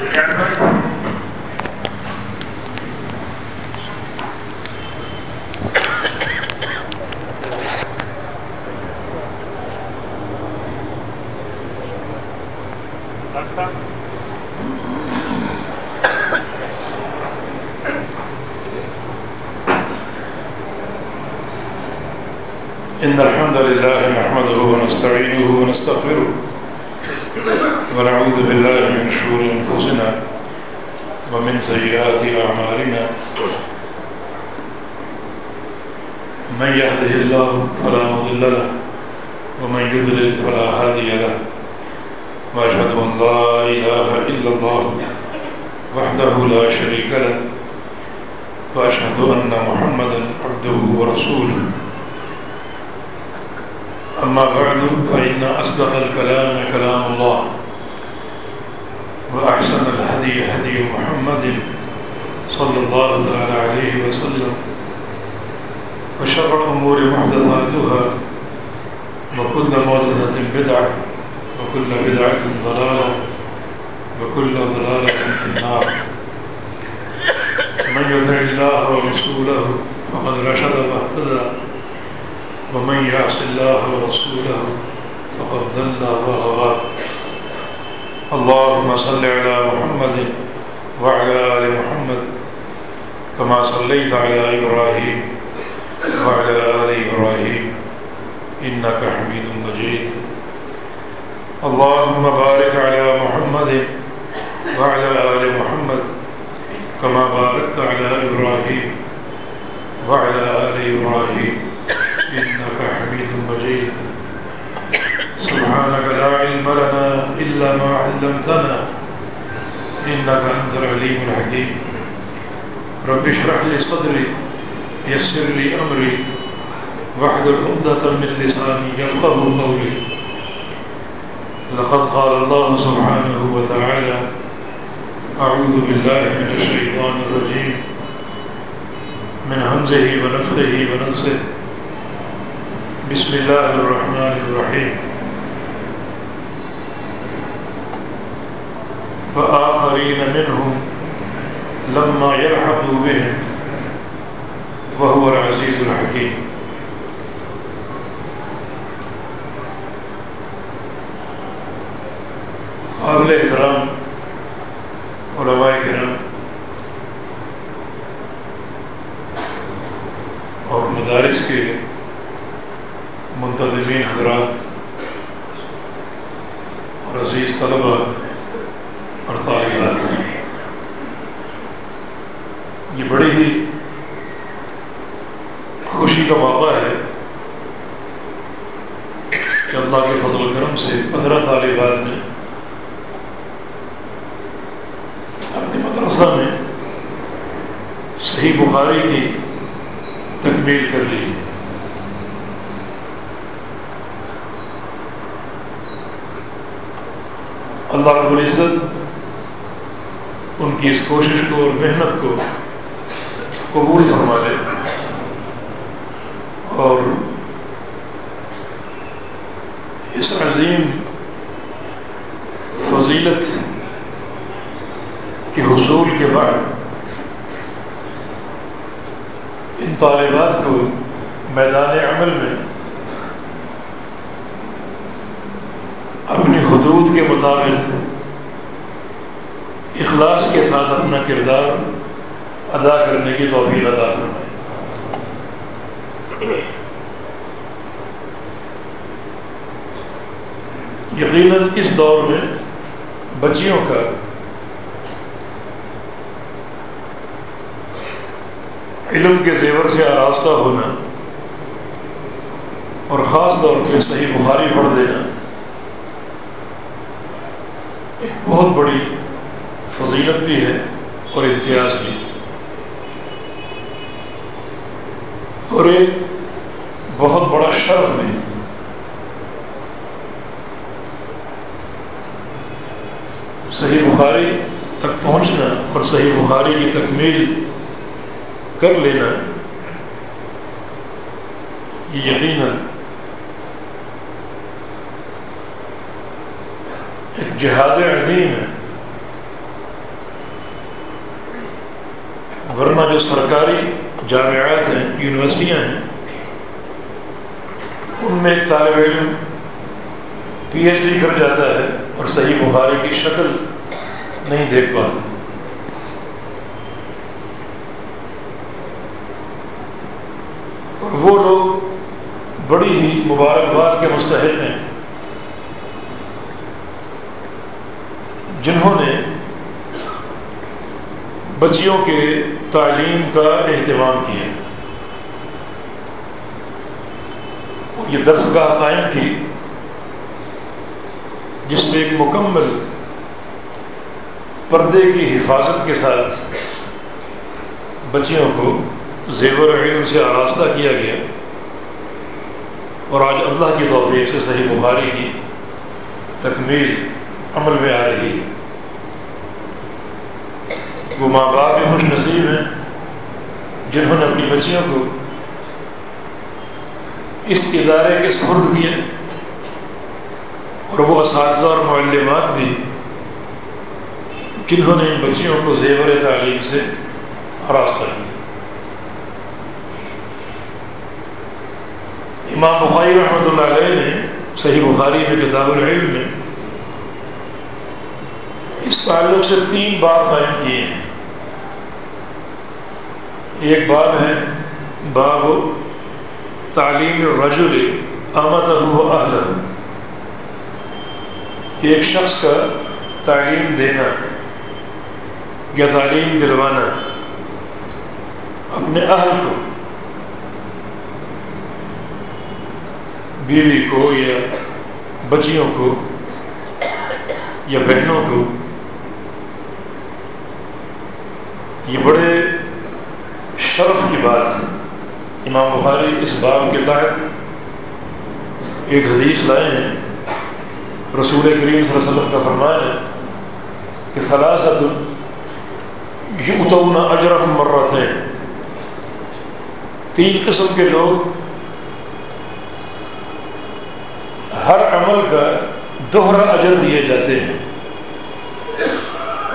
Yeah, right. اور مدارس کے منتظمین حضرات اور عزیز طلبہ اور طالبات، یہ بڑی ہی خوشی کا موقع ہے کہ اللہ کے فضل و کرم سے پندرہ طالبات نے اپنی مدرسہ میں صحیح بخاری کی تکمیل کر لی۔ اللہ رب العزت ان کی اس کوشش کو اور محنت کو قبول فرما لے۔ اور اس عظیم فضیلت کے حصول کے بعد ان طالبات کو میدان عمل میں اپنی حدود کے مطابق اخلاص کے ساتھ اپنا کردار ادا کرنے کی توفیق ادا کرنا یقیناً اس دور میں بچیوں کا علم کے زیور سے آراستہ ہونا اور خاص طور پہ صحیح بخاری پڑھ دینا ایک بہت بڑی فضیلت بھی ہے اور امتیاز بھی اور ایک بہت بڑا شرف بھی صحیح بخاری تک پہنچنا اور صحیح بخاری کی تکمیل کر لینا، یہ یقیناً ایک جہاد عظیم ہے۔ ورنہ جو سرکاری جامعات ہیں، یونیورسٹیاں ہیں، ان میں ایک طالب علم پی ایچ ڈی کر جاتا ہے اور صحیح بخاری کی شکل نہیں دیکھ پاتا اور وہ لوگ بڑی ہی مبارکباد کے مستحق ہیں۔ جنہوں نے بچیوں کے تعلیم کا اہتمام کیا۔ یہ درس گاہ قائم تھی، جس میں ایک مکمل پردے کی حفاظت کے ساتھ بچیوں کو زیور علم سے آراستہ کیا گیا اور آج اللہ کی توفیق سے صحیح بخاری کی تکمیل عمل میں آ رہی ہے۔ وہ ماں باپ بھی خوش نصیب ہیں جنہوں نے اپنی بچیوں کو اس ادارے کے سپرد کیے اور وہ اساتذہ اور معلمات بھی جنہوں نے ان بچیوں کو زیور تعلیم سے راستہ کیا امام بخاری رحمۃ اللہ علیہ نے، صحیح بخاری میں، کتاب العلم میں اس تعلق سے تین باب قائم کیے ہیں۔ ایک باب ہے، باب تعلیم رجول احمد اہل ایک شخص کا تعلیم دینا۔ یا تعلیم دلوانا اپنے اہل کو، بیوی کو یا بچیوں کو یا بہنوں کو، یہ بڑے شرف کی بات ہے۔ امام بخاری اس باب کے تحت ایک حدیث لائے ہیں۔ رسول کریم صلی اللہ علیہ وسلم کا فرمان ہے کہ سلاست یؤتون اجرہم مرتين۔ تین قسم کے لوگ ہر عمل کا دوہرا اجر دیے جاتے ہیں۔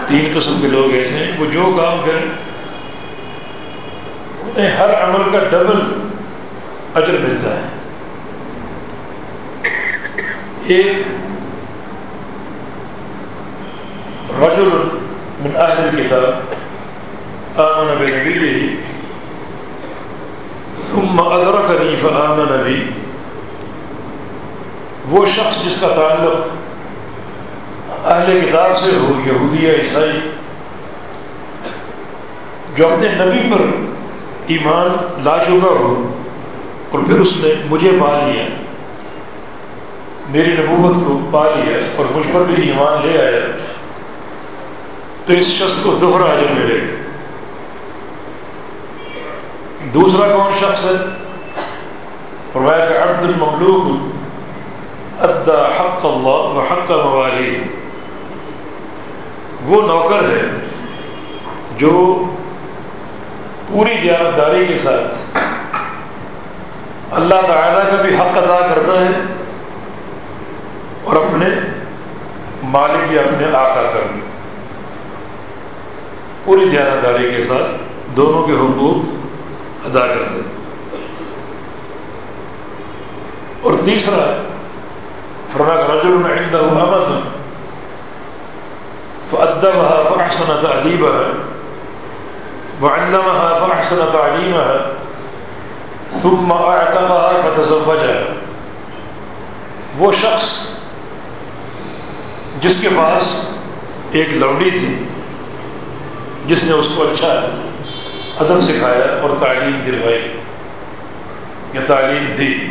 تین قسم کے لوگ ایسے ہیں، وہ جو کام کریں، انہیں ہر عمل کا ڈبل اجر ملتا ہے۔ ایک رجل من اہل الكتاب آمن بنبیه. ثم ادرکنی فآمن بی. وہ شخص جس کا تعلق اہل کتاب سے ہو، یہودی یا عیسائی، جو اپنے نبی پر ایمان لا چکا ہو اور پھر اس نے مجھے پا لیا، میری نبوت کو پا لیا اور مجھ پر بھی ایمان لے آیا، تو اس شخص کو دوہرا اجر ملے۔ گا دوسرا کون شخص ہے؟ فرمایا کہ عبد المملوک ادا حق اللہ و حق موالی وہ نوکر ہے جو پوری دیانتداری کے ساتھ اللہ تعالیٰ کا بھی حق ادا کرتا ہے اور اپنے مالک یا اپنے آقا کا بھی۔ پوری دیانتداری کے ساتھ دونوں کے حقوق ادا کرتے اور تیسرا فرما رجل میں عندہ امت فأدبها فأحسن تأديبها، وعلمها فأحسن تعليمها، ثم أعتقها فتزوجها۔ وہ شخص جس کے پاس ایک لوڈی تھی، جس نے اس کو اچھا ادب سکھایا اور تعلیم دلوائی۔ یا تعلیم دی۔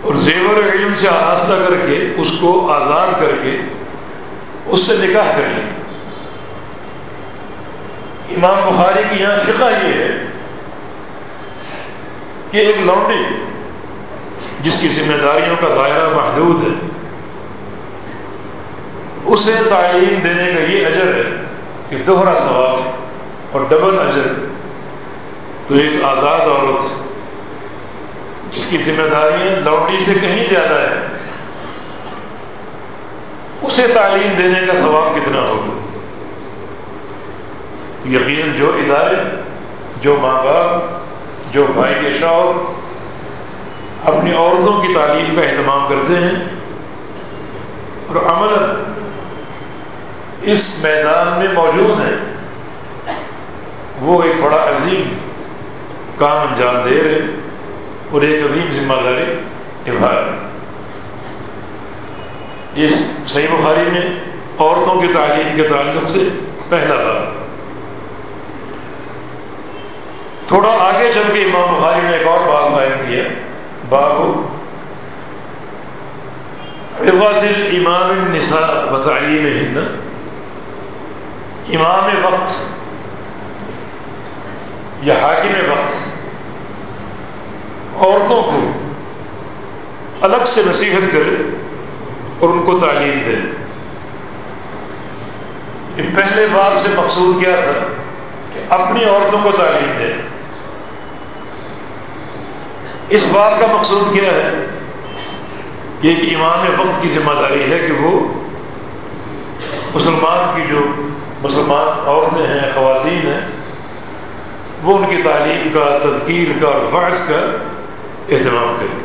اور زیور علم سے آراستہ کر کے، اس کو آزاد کر کے، اس سے نکاح کر لیا امام بخاری کی یہاں فقہ یہ ہے کہ ایک لونڈی، جس کی ذمہ داریوں کا دائرہ محدود ہے، اسے تعلیم دینے کا یہ اجر ہے۔ کہ دوہرا ثواب اور ڈبل اجر تو ایک آزاد عورت جس کی ذمہ داریاں لوٹی سے کہیں زیادہ ہے اسے تعلیم دینے کا ثواب کتنا ہوگا؟ یقیناً جو ادارے، جو ماں باپ، جو بھائی کے شوہر اپنی عورتوں کی تعلیم کا اہتمام کرتے ہیں اور عمل اس میدان میں موجود ہیں۔ وہ ایک بڑا عظیم کام انجام دے رہے اور ایک عظیم ذمہ داری نبھا رہے یہ صحیح بخاری میں عورتوں کی تعلیم کے تعلق سے پہلا بات تھوڑا آگے چل کے امام بخاری نے ایک اور بات قائم کیا۔ باب امام النساء بتعلیم ہند امام وقت یا حاکم وقت عورتوں کو الگ سے نصیحت کرے اور ان کو تعلیم دے۔ پہلے بات سے مقصود کیا تھا کہ اپنی عورتوں کو تعلیم دے۔ اس بات کا مقصود کیا ہے؟ کہ ایک امام وقت کی ذمہ داری ہے کہ وہ مسلمان کی جو مسلمان عورتیں ہیں، خواتین ہیں، وہ ان کی تعلیم کا، تذکیر کا اور فرض کا اہتمام کرے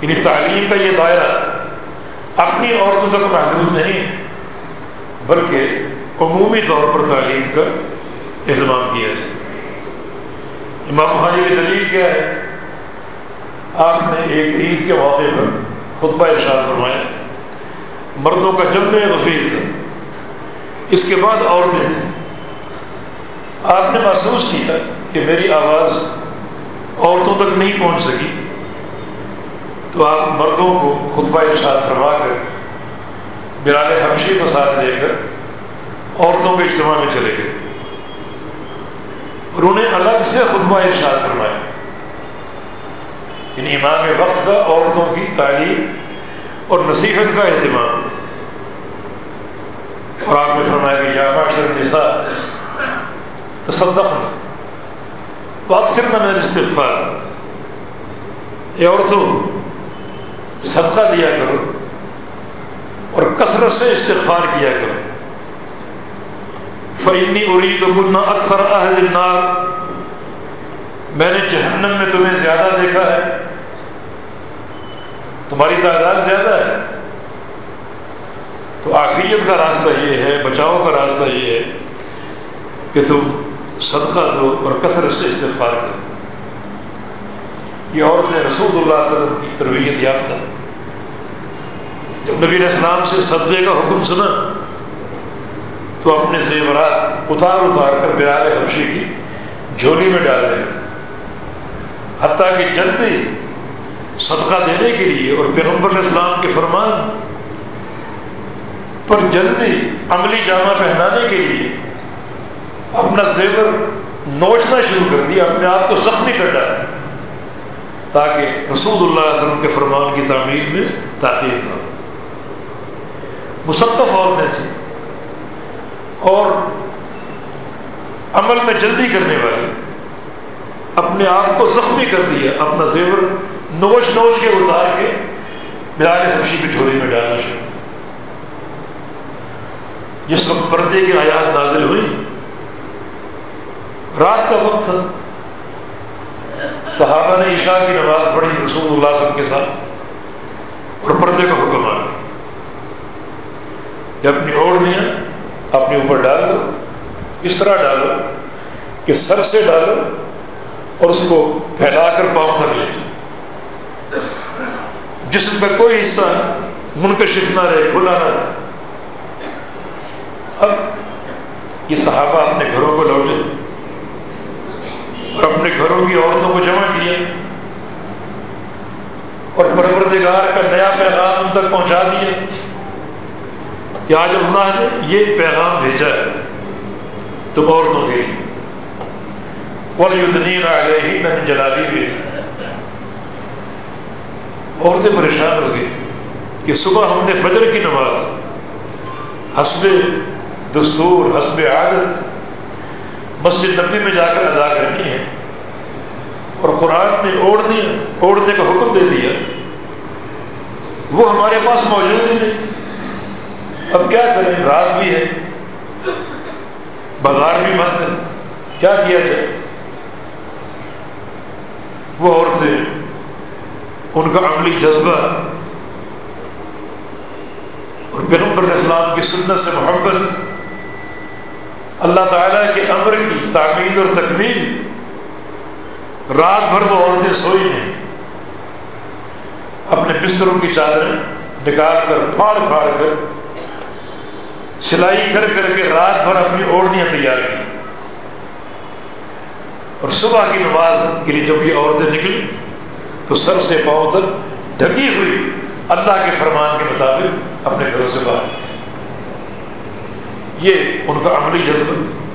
یعنی تعلیم کا یہ دائرہ اپنی عورتوں تک محدود نہیں ہے، بلکہ عمومی طور پر تعلیم کا اہتمام کیا جائے۔ امام بخاری کی دلیل کیا ہے؟ آپ نے ایک عید کے موقع پر خطبہ ارشاد فرمایا۔ مردوں کا جب میں غفیر تھا اس کے بعد عورتیں تھیں۔ آپ نے محسوس کیا کہ میری آواز عورتوں تک نہیں پہنچ سکی۔ تو آپ مردوں کو خطبہ ارشاد فرما کر بلال حمشی کو ساتھ لے کر عورتوں کے اجتماع میں چلے گئے۔ اور انہیں الگ سے خطبہ ارشاد فرمایا۔ یعنی امام وقت کا عورتوں کی تعلیم اور نصیحت کا اہتمام۔ اور آپ نے فرمایا کہ یا معاشر النساء تصدقنا واکثرنا من الاستغفار۔ اے عورتوں، صدقہ دیا کرو اور کثرت سے استغفار کیا کرو۔ فعنی اری تو گنا اکثر اہل النار۔ میں نے جہنم میں تمہیں زیادہ دیکھا ہے۔ تمہاری تعداد زیادہ ہے۔ تو آفیت کا راستہ یہ ہے، بچاؤ کا راستہ یہ ہے کہ تم صدقہ دو اور کثرت سے استغفار کرو۔ یہ عورت نے رسول اللہ علیہ وسلم کی تربیت یافتہ۔ جب نبی اسلام سے صدقے کا حکم سنا، تو اپنے زیورات اتار اتار کر بیال حفشی کی جھولی میں ڈال دیں حتیٰ کہ جلدی صدقہ دینے کے لیے اور پیغمبر اسلام کے فرمان پر جلدی عملی جامہ پہنانے کے لیے اپنا زیور نوچنا شروع کر دیا، اپنے آپ کو زخمی کر ڈالا، تاکہ رسول اللہ علیہ وسلم کے فرمان کی تعمیر میں تاخیر نہ ہو۔ مصطف عورتیں تھیں اور عمل میں جلدی کرنے والے، اپنے آپ کو زخمی کر دیا، اپنا زیور نوچ نوچ کے اتار کے بلال حبشی کی ٹھوری میں ڈالنا شروع جس وقت پردے کی آیات نازل ہوئی، رات کا وقت تھا۔ صحابہ نے عشاء کی نماز پڑھی رسول اللہ صلی اللہ علیہ وسلم کے ساتھ اور پردے کا حکم آ کہ اپنی اوڑھیاں اپنے اوپر ڈال دو اس طرح ڈالو کہ سر سے ڈالو اور اس کو پھیلا کر پاؤں تک لے جسم کا کوئی حصہ منکشف نہ رہے، کھلا نہ رہے۔ اب یہ صحابہ اپنے گھروں کو لوٹے اور اپنے گھروں کی عورتوں کو جمع کیا اور پروردگار کا نیا پیغام ان تک پہنچا دیا کہ آج اللہ نے یہ پیغام بھیجا ہے تو عورتوں کے لیے۔ ولیدنین علیہ من جلابی بھی عورتیں پریشان ہو گئی کہ صبح ہم نے فجر کی نماز، حسب دستور، حسب عادت مسجد نبی میں جا کر ادا کرنی ہے اور قرآن نے اوڑھ دیا، اوڑھنے کا حکم دے دیا، وہ ہمارے پاس موجود ہی نہیں۔ اب کیا کریں؟ رات بھی ہے، بازار بھی بند ہے، کیا کیا جائے؟ وہ عورتیں ان کا عملی جذبہ اور پیغمبر اسلام کی سنت سے محبت اللہ تعالیٰ کے امر کی تعمیر اور تکمیل رات بھر وہ عورتیں سوئی ہیں۔ اپنے بستروں کی چادریں نکال کر پھاڑ پھاڑ کر سلائی کر کر کے رات بھر اپنی اوڑھیاں تیار کی اور صبح کی نماز کے لیے جب یہ عورتیں نکلی تو سر سے پاؤں تک ڈھکی ہوئی اللہ کے فرمان کے مطابق اپنے گھروں سے باہر۔ یہ ان کا عملی جذبہ۔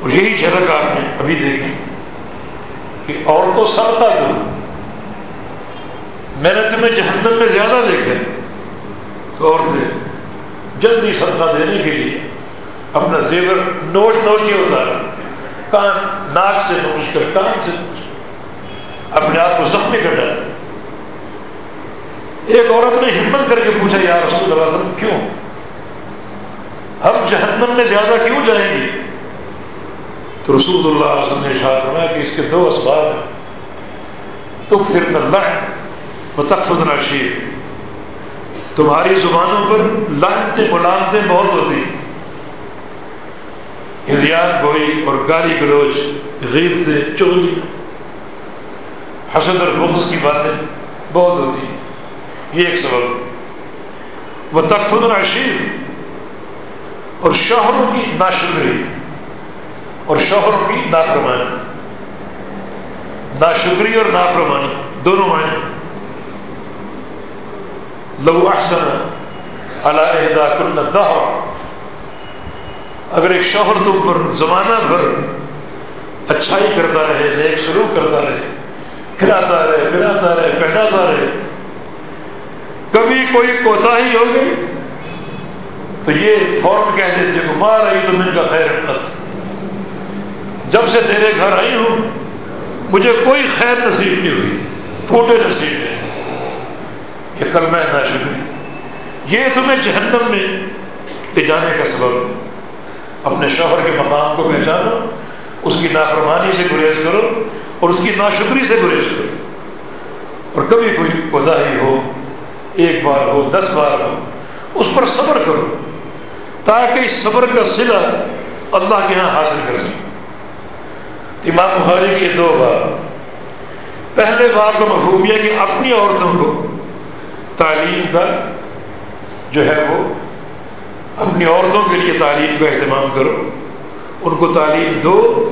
اور یہی جھلک آپ نے ابھی دیکھی کہ عورتوں سب دو میں نے تمہیں جہنم میں زیادہ دیکھا تو عورتیں جلدی صدقہ دینے کے لیے اپنا زیور نوٹ نوٹ ہی ہوتا ہے کان ناک سے نوچ کر کان سے نوچ۔ اپنے آپ کو زخمی کر ڈالا۔ ایک عورت نے ہمت کر کے پوچھا، یا رسول اللہ علیہ وسلم، کیوں؟ ہم جہنم میں زیادہ کیوں جائیں گے؟ تو رسول اللہ علیہ وسلم نے اشارہ فرمایا کہ اس کے دو اسباب ہیں۔ تو پھر اللہ و تخفت نشیر تمہاری زبانوں پر لانتے ملانتے بہت ہوتی ہزیات گوئی اور گالی گلوچ غیب سے چوری حسد اور بغض کی باتیں بہت ہوتی ہیں۔ یہ ایک سبب وہ تقفد العشیر اور شوہروں کی ناشکری۔ اور شوہروں کی نافرمانی۔ ناشکری اور نافرمانی دونوں معنی لو احسن علیحدہ کل دہر اگر ایک شوہر تم پر زمانہ بھر اچھائی کرتا رہے، نیک سلوک کرتا رہے کھلاتا رہے پلاتا رہے پہناتا رہے۔ کبھی کوئی کوتا ہی ہو گئی؟ تو یہ فوراً کہہ دیتے کہ مار رہی تو من کا خیر حقت جب سے تیرے گھر آئی ہوں، مجھے کوئی خیر نصیب نہیں ہوئی، پھوٹے نصیب نہیں۔ کہ کل میں نہ شکری یہ تمہیں جہنم میں لے جانے کا سبب ہے اپنے شوہر کے مقام کو پہچانو، اس کی نافرمانی سے گریز کرو۔ اور اس کی ناشکری سے گریز کرو۔ اور کبھی کوئی کوتاہی ہو، ایک بار ہو، دس بار ہو، اس پر صبر کرو، تاکہ اس صبر کا سلا اللہ کے یہاں حاصل کر سکے۔ امام بخاری کے دو بار پہلے بار کا مفہوم یہ کہ اپنی عورتوں کو تعلیم کا جو ہے وہ اپنی عورتوں کے لیے تعلیم کا اہتمام کرو، ان کو تعلیم دو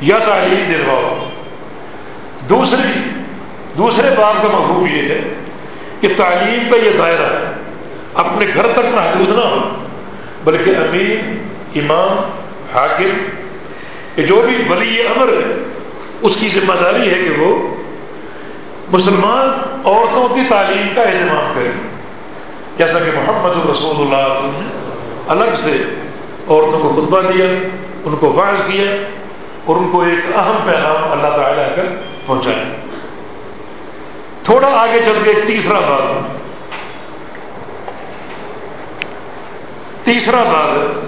یا تعلیم دلواؤ۔ دوسری، دوسرے باب کا مفہوم یہ ہے کہ تعلیم کا یہ دائرہ اپنے گھر تک محدود نہ ہو، بلکہ امیر، امام، حاکم یہ جو بھی ولی امر ہے، اس کی ذمہ داری ہے کہ وہ مسلمان عورتوں کی تعلیم کا اہتمام کرے۔ جیسا کہ محمد رسول اللہ علیہ وسلم نے الگ سے عورتوں کو خطبہ دیا، ان کو واضح کیا اور ان کو ایک اہم پیغام اللہ تعالیٰ کا پہنچایا تھوڑا آگے چل کے ایک تیسرا باب تیسرا باب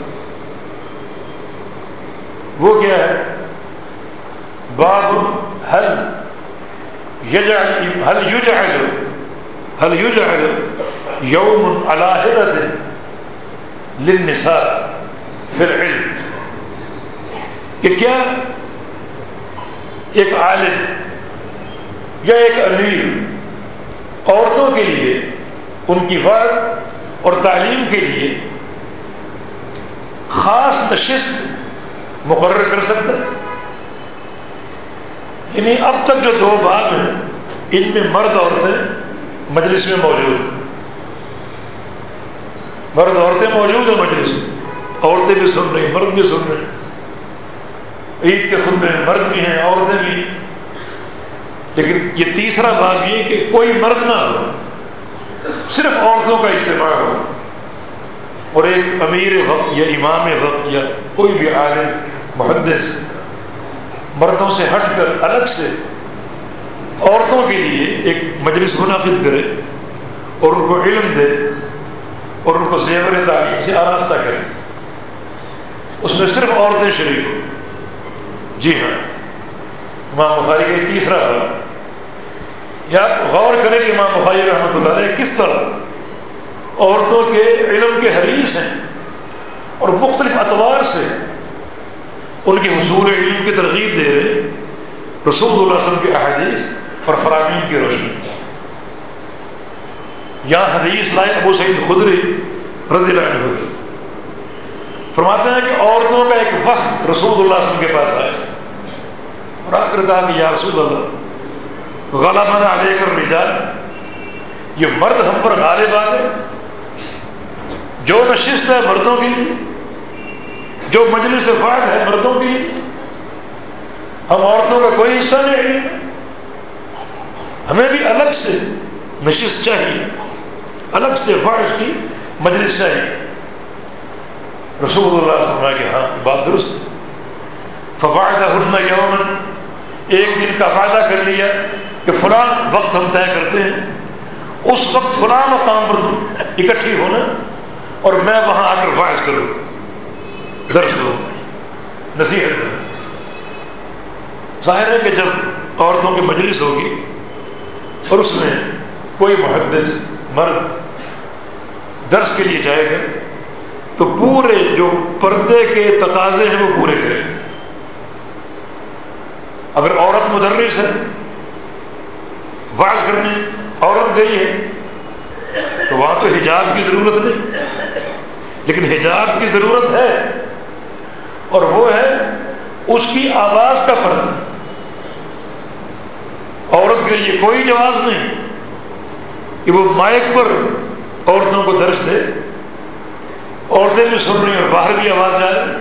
وہ کیا ہے؟ باب حل یجعل حل یجعل حل یجعل یوم علاحدت للنساء فی العلم۔ کہ کیا؟ ایک عالم۔ یا ایک امیر عورتوں کے لیے، ان کی وعد اور تعلیم کے لیے خاص نشست مقرر کر سکتا ہے۔ یعنی اب تک جو دو باب ہیں، ان میں مرد عورتیں مجلس میں موجود ہیں۔ مرد عورتیں موجود ہیں مجلس میں، عورتیں بھی سن رہی مرد بھی سن رہے عید کے خطبے میں مرد بھی ہیں، عورتیں بھی۔ لیکن یہ تیسرا بات یہ کہ کوئی مرد نہ ہو، صرف عورتوں کا اجتماع ہو۔ اور ایک امیر وقت یا امام وقت یا کوئی بھی عالم، محدث، مردوں سے ہٹ کر الگ سے عورتوں کے لیے ایک مجلس منعقد کرے اور ان کو علم دے اور ان کو زیور تعلیم سے آراستہ کرے۔ اس میں صرف عورتیں شریک ہوں۔ جی ہاں امام بخاری کا تیسرا بات یا غور کریں کہ امام بخاری رحمۃ اللہ علیہ کس طرح عورتوں کے علم کے حریث ہیں اور مختلف اطوار سے ان کے حصول علم کی ترغیب دے رہے رسول اللہ علیہ وسلم کے احادیث اور فرامین کی روشنی۔ یہاں حدیث لائے ابو سعید خدری رضی اللہ عنہ فرماتے ہیں کہ عورتوں کا ایک وقت رسول اللہ علیہ وسلم کے پاس آئے اور آ کر کہا کہ یا رسول اللہ غالب علیہ کر رجال یہ مرد ہم پر غالب آ گئے۔ جو نشست ہے مردوں کے لیے، جو مجلس فاق ہے مردوں کے لیے، ہم عورتوں کا کوئی حصہ نہیں ہمیں بھی الگ سے نشست چاہیے۔ الگ سے فرض کی مجلس چاہیے۔ رسول اللہ فرمایا کہ ہاں بات درست فوائدہ ہرنا یومن ایک دن کا فائدہ کر لیا کہ فلاں وقت ہم طے کرتے ہیں، اس وقت فلاں مقام پر اکٹھی ہونا اور میں وہاں آ کر فائز کروں۔ درد دو۔ نصیحت دو ظاہر ہے کہ جب عورتوں کی مجلس ہوگی اور اس میں کوئی محدث، مرد درس کے لیے جائے گا، تو پورے جو پردے کے تقاضے ہیں وہ پورے کرے گا اگر عورت مدرس ہے واضح کرنے، عورت گئی ہے، تو وہاں تو حجاب کی ضرورت نہیں۔ لیکن حجاب کی ضرورت ہے، اور وہ ہے اس کی آواز کا پردہ۔ عورت کے لیے کوئی جواز نہیں کہ وہ مائک پر عورتوں کو درج دے۔ عورتیں بھی سن رہی اور باہر بھی آواز جا رہی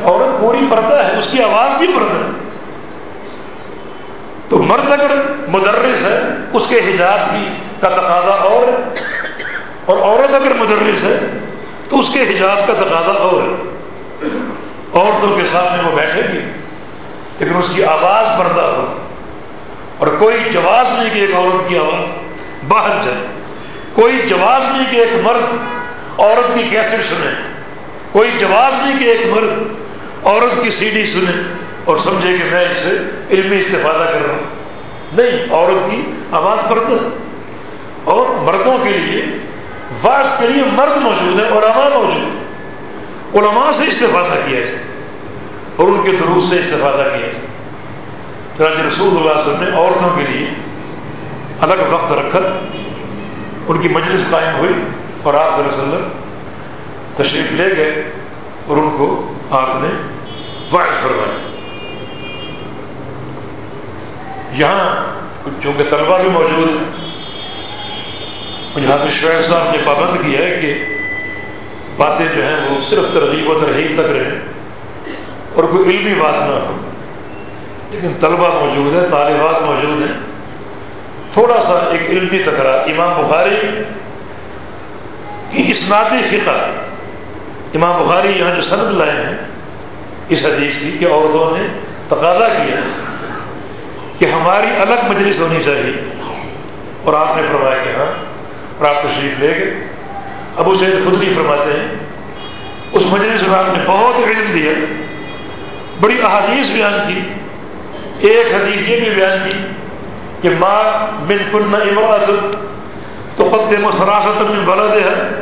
عورت پوری پردہ ہے، اس کی آواز بھی پردہ ہے۔ تو مرد اگر مدرس ہے، اس کے حجاب کی کا تقاضا اور اور عورت اگر مدرس ہے، تو اس کے حجاب کا تقاضا اور عورتوں کے سامنے وہ بیٹھے گی، لیکن اس کی آواز پردہ ہو۔ اور کوئی جواز نہیں کہ ایک عورت کی آواز باہر جائے۔ کوئی جواز نہیں کہ ایک مرد عورت کی کیسٹ سنے کوئی جواز نہیں کہ ایک مرد عورت کی سی ڈی سنے اور سمجھے کہ میں اس سے علمی استفادہ کر رہا ہوں۔ نہیں، عورت کی آواز پردہ ہے اور مردوں کے لیے واضح کے لیے مرد موجود ہے علماء موجود ہے علماء سے استفادہ کیا جائے اور ان کے دروس سے استفادہ کیا جائے۔ چنانچہ رسول اللہ علیہ وسلم نے عورتوں کے لیے الگ وقت رکھا، ان کی مجلس قائم ہوئی اور آپ صلی اللہ علیہ وسلم تشریف لے گئے اور ان کو آپ نے واضح فرمایا۔ یہاں چونکہ طلبا بھی موجود ہیں۔ یہاں پہ شعیب صاحب نے پابند کیا ہے کہ باتیں جو ہیں وہ صرف ترغیب و ترغیب تک رہیں اور کوئی علمی بات نہ ہو۔ لیکن طلبا موجود ہیں، طالبات موجود ہیں۔ تھوڑا سا ایک علمی تکرار امام بخاری کی اسنادی فقہ۔ امام بخاری یہاں جو سند لائے ہیں اس حدیث کی کہ عورتوں نے تقاضا کیا کہ ہماری الگ مجلس ہونی چاہیے۔ اور آپ نے فرمایا کہ ہاں اور آپ تشریف لے گئے۔ ابو سید خدری فرماتے ہیں، اس مجلس میں آپ نے بہت علم دیا، بڑی احادیث بیان کی، ایک حدیث یہ بھی بیان کی کہ ماں من کن امراط تو قدم و سراست من بلد ہے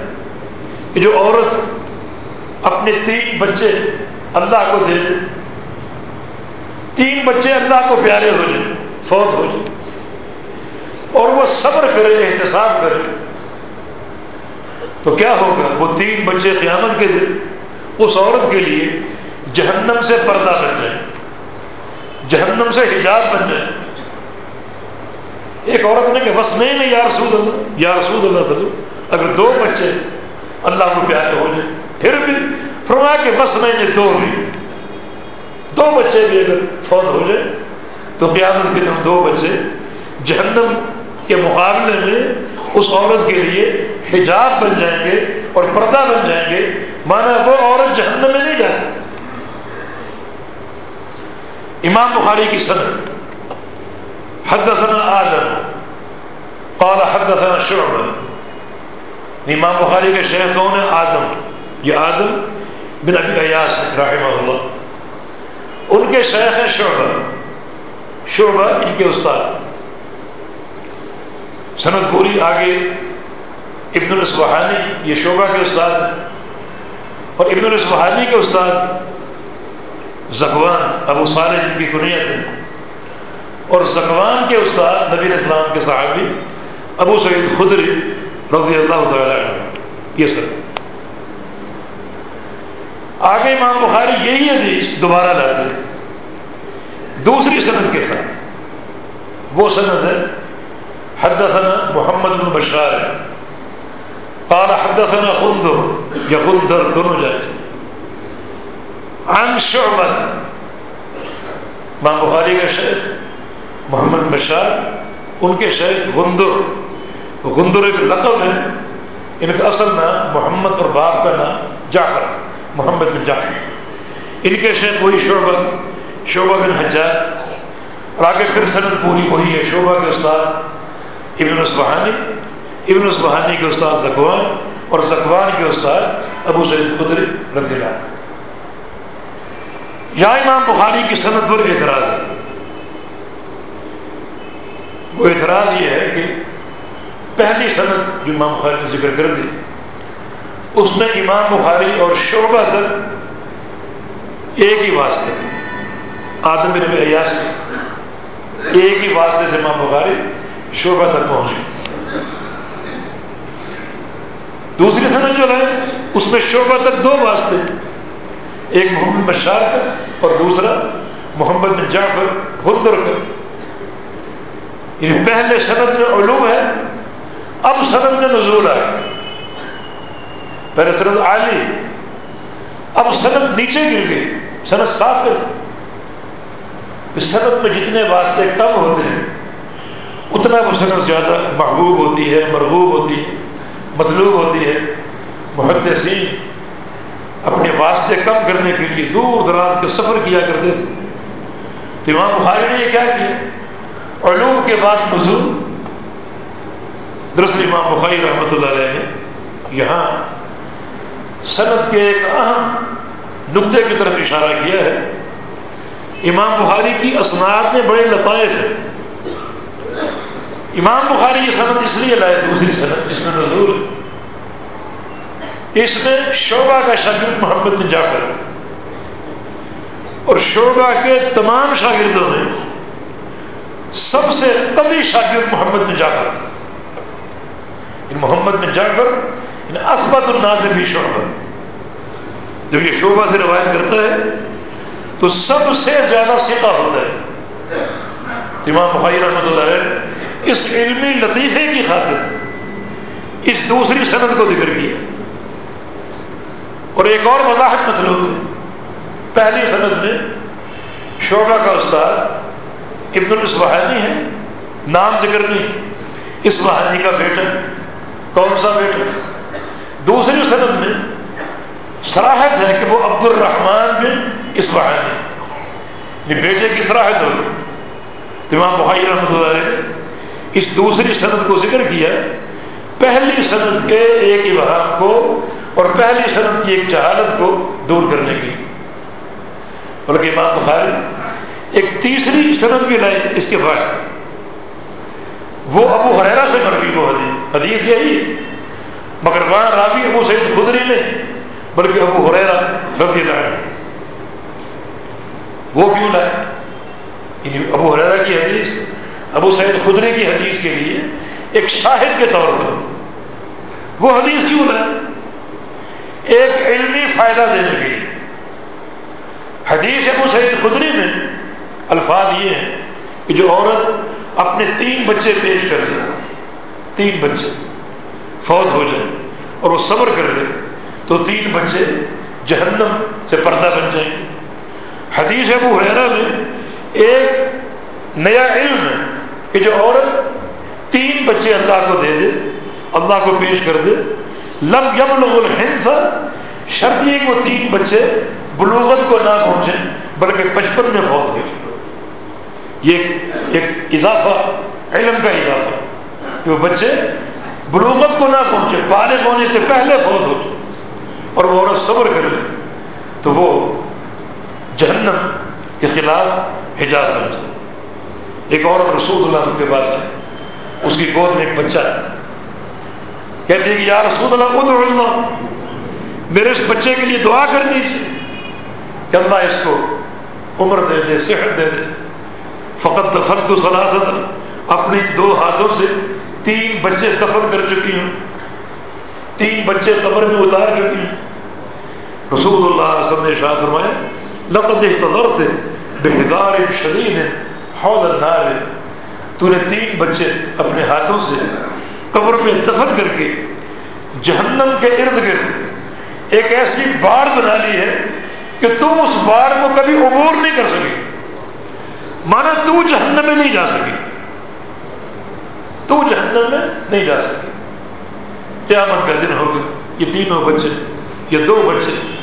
کہ جو عورت اپنے تین بچے اللہ کو دے دے۔ تین بچے اللہ کو پیارے ہو جائیں، فوت ہو جائیں۔ اور وہ صبر کرے، احتساب کرے۔ تو کیا ہوگا؟ وہ تین بچے قیامت کے دن اس عورت کے لیے جہنم سے پردہ بن جائے جہنم سے حجاب بن جائے ایک عورت نے کہ بس نہیں نہیں یا رسول اللہ، یا رسول اللہ صلی اللہ اگر دو بچے اللہ کو پیارے ہو جائیں، پھر بھی فرمایا کہ بس میں نے دو بھی دو بچے بھی اگر فوت ہو جائے، تو قیامت کے دن دو بچے جہنم کے مقابلے میں اس عورت کے لیے حجاب بن جائیں گے اور پردہ بن جائیں گے۔ مانا وہ عورت جہنم میں نہیں جا سکتی۔ امام بخاری کی صنعت حدثنا آدم۔ قال حدثنا شعبہ۔ امام بخاری کے شیخ کون ہے آدم یہ آدم بن ابی ایاس رحمہ اللہ. ان کے شیخ ہیں شعبہ. شعبہ ان کے استاد. سند پوری آگے ابن الاسبحانی یہ شعبہ کے استاد ہیں. اور ابن الاسبحانی کے استاد زکوان، ابو صالح جن کی کنیت ہے. اور زکوان کے استاد نبی اسلام کے صحابی، ابو سعید خدری رضی اللہ تعالیٰ یہ سر آگے امام بخاری یہی حدیث دوبارہ لاتے ہیں۔ دوسری صنعت کے ساتھ۔ وہ صنعت ہے، حدثنا محمد بن بشار قال حدثنا خندر یا خندر دونوں جائز عن شعبت۔ امام بخاری کا شیخ محمد بشار، ان کے شیخ غندر۔ غندر ایک لقب ہے، ان کا اصل نام محمد اور باپ کا نام جعفر تھا۔ محمد بن جعفر۔ ان کے شیخ وہی شعبہ شعبہ بن حجاج۔ اور آگے پھر سند پوری وہی ہے، شعبہ کے استاد ابن اسبہانی ابن اسبہانی کے استاد زکوان اور زکوان کے استاد ابو سعید خدری رضی اللہ یا امام بخاری کی صنعت پر اعتراض ہے۔ وہ اعتراض یہ ہے کہ پہلی صنعت جو امام بخاری نے ذکر کر دی اس میں امام بخاری اور شعبہ تک ایک ہی واسطے۔ آدم بن ایاس کے ایک ہی واسطے سے امام بخاری شعبہ تک پہنچے۔ دوسری صنعت جو ہے، اس میں شعبہ تک دو واسطے۔ ایک محمد بشار کا اور دوسرا محمد بن جعفر خندر کا۔ یعنی پہلے صنعت میں علوم ہے، اب صنعت میں نزول ہے پہلے سند عالی اب سند نیچے گر گئی سند صاف ہے۔ اس سند میں جتنے واسطے کم ہوتے ہیں، اتنا وہ سند زیادہ محبوب ہوتی ہے، مرغوب ہوتی ہے، مطلوب ہوتی ہے۔ محدثین اپنے واسطے کم کرنے کے لیے دور دراز کے سفر کیا کرتے تھے۔ تو امام بخاری نے یہ کیا کیا؟ علوم کے بعد نزول۔ دراصل امام بخاری رحمۃ اللہ علیہ نے یہاں صنعت کے ایک اہم نقطے کی طرف اشارہ کیا ہے۔ امام بخاری کی اسناد میں بڑے لطائف ہیں۔ امام بخاری یہ صنعت اس لیے لائے، دوسری صنعت جس میں نظور ہے۔ اس میں شعبہ کا شاگرد محمد بن جعفر ہے۔ اور شعبہ کے تمام شاگردوں میں سب سے قوی شاگرد محمد بن جعفر تھا محمد بن جعفر یعنی اسبت الناظفی شعبہ۔ جب یہ شعبہ سے روایت کرتا ہے، تو سب سے زیادہ سکا ہوتا ہے۔ امام بخاری رحمۃ اللہ علیہ اس علمی لطیفے کی خاطر اس دوسری صنعت کو ذکر کیا۔ اور ایک اور وضاحت مطلوب تھی۔ پہلی صنعت میں شعبہ کا استاد ابن الاسبہانی ہے، نام ذکر نہیں۔ اسبہانی کا بیٹا، کون سا بیٹا؟ دوسری صنعت میں سراحت ہے کہ وہ عبد الرحمان بن اسبحانی یہ بیٹے کی سراحت ہو امام بخاری رحمۃ اللہ علیہ نے اس دوسری صنعت کو ذکر کیا۔ پہلی صنعت کے ایک ابہام کو اور پہلی صنعت کی ایک جہالت کو دور کرنے کی بلکہ امام بخاری ایک تیسری صنعت بھی لائے اس کے بعد۔ وہ ابو حریرا سے مربی کو حدیث حدیث یہی مگر وہاں راوی ابو سعید خدری نہیں بلکہ ابو حریرا رضی اللہ عنہ، وہ کیوں لائے؟ یعنی ابو حریرا کی حدیث، ابو سعید خدری کی حدیث کے لیے ایک شاہد کے طور پر وہ حدیث کیوں لائے؟ ایک علمی فائدہ دینے کے لیے۔ حدیث ابو سعید خدری میں الفاظ یہ ہیں کہ جو عورت اپنے تین بچے پیش کر دے، تین بچے۔ فوت ہو جائے اور وہ صبر کر لے تو تین بچے جہنم سے پردہ بن جائیں گے۔ حدیث ابو حیرا میں ایک نیا علم ہے کہ جو عورت تین بچے اللہ کو دے دے، اللہ کو پیش کر دے۔ لم یم الحنس شرط یہ کہ وہ تین بچے بلوغت کو نہ پہنچے بلکہ بچپن میں فوت ہوئے یہ ایک اضافہ، علم کا اضافہ کہ وہ بچے بلوغت کو نہ پہنچے، بالغ ہونے سے پہلے فوت ہو جائے۔ اور وہ عورت صبر کرے، تو وہ جہنم کے خلاف حجاب بن جائے۔ ایک عورت رسول اللہ کے پاس آئی اس کی گود میں ایک بچہ تھا کہتے ہیں کہ یا رسول اللہ، ادعو اللہ، میرے اس بچے کے لیے دعا کر دیجیے کہ اللہ اس کو عمر دے دے، صحت دے دے۔ فقط دفن سلاست اپنی دو ہاتھوں سے تین بچے دفن کر چکی ہوں تین بچے قبر میں اتار چکی ہوں رسول اللہ وسلم نے شاہ فرمایا، لقد احتضرت بحضار شدید حول النار. تو نے تین بچے اپنے ہاتھوں سے قبر میں دفن کر کے جہنم کے ارد گرد ایک ایسی باڑ بنا لی ہے کہ تم اس باڑ کو کبھی عبور نہیں کر سکے۔ مانا تو جہنم میں نہیں جا سکے۔ تو جہنم میں نہیں جا سکے۔ قیامت کا دن ہوگا، یہ تینوں بچے، یہ دو بچے۔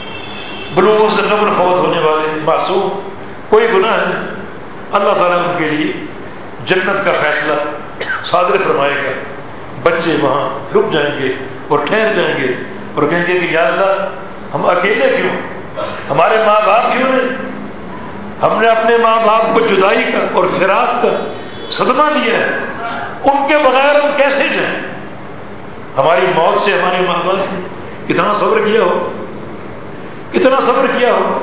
بلوغوں سے قبر فوت ہونے والے معصوم۔ کوئی گناہ نہیں۔ اللہ تعالیٰ ان کے لیے جنت کا فیصلہ صادر فرمائے گا۔ بچے وہاں رک جائیں گے اور ٹھہر جائیں گے اور کہیں گے کہ یا اللہ، ہم اکیلے کیوں؟ ہمارے ماں باپ کیوں نہیں ہم نے اپنے ماں باپ کو جدائی کا اور فراق کا صدمہ دیا ہے۔ ان کے بغیر ہم کیسے جائیں؟ ہماری موت سے ہمارے ماں باپ نے کتنا صبر کیا ہو؟ کتنا صبر کیا ہو؟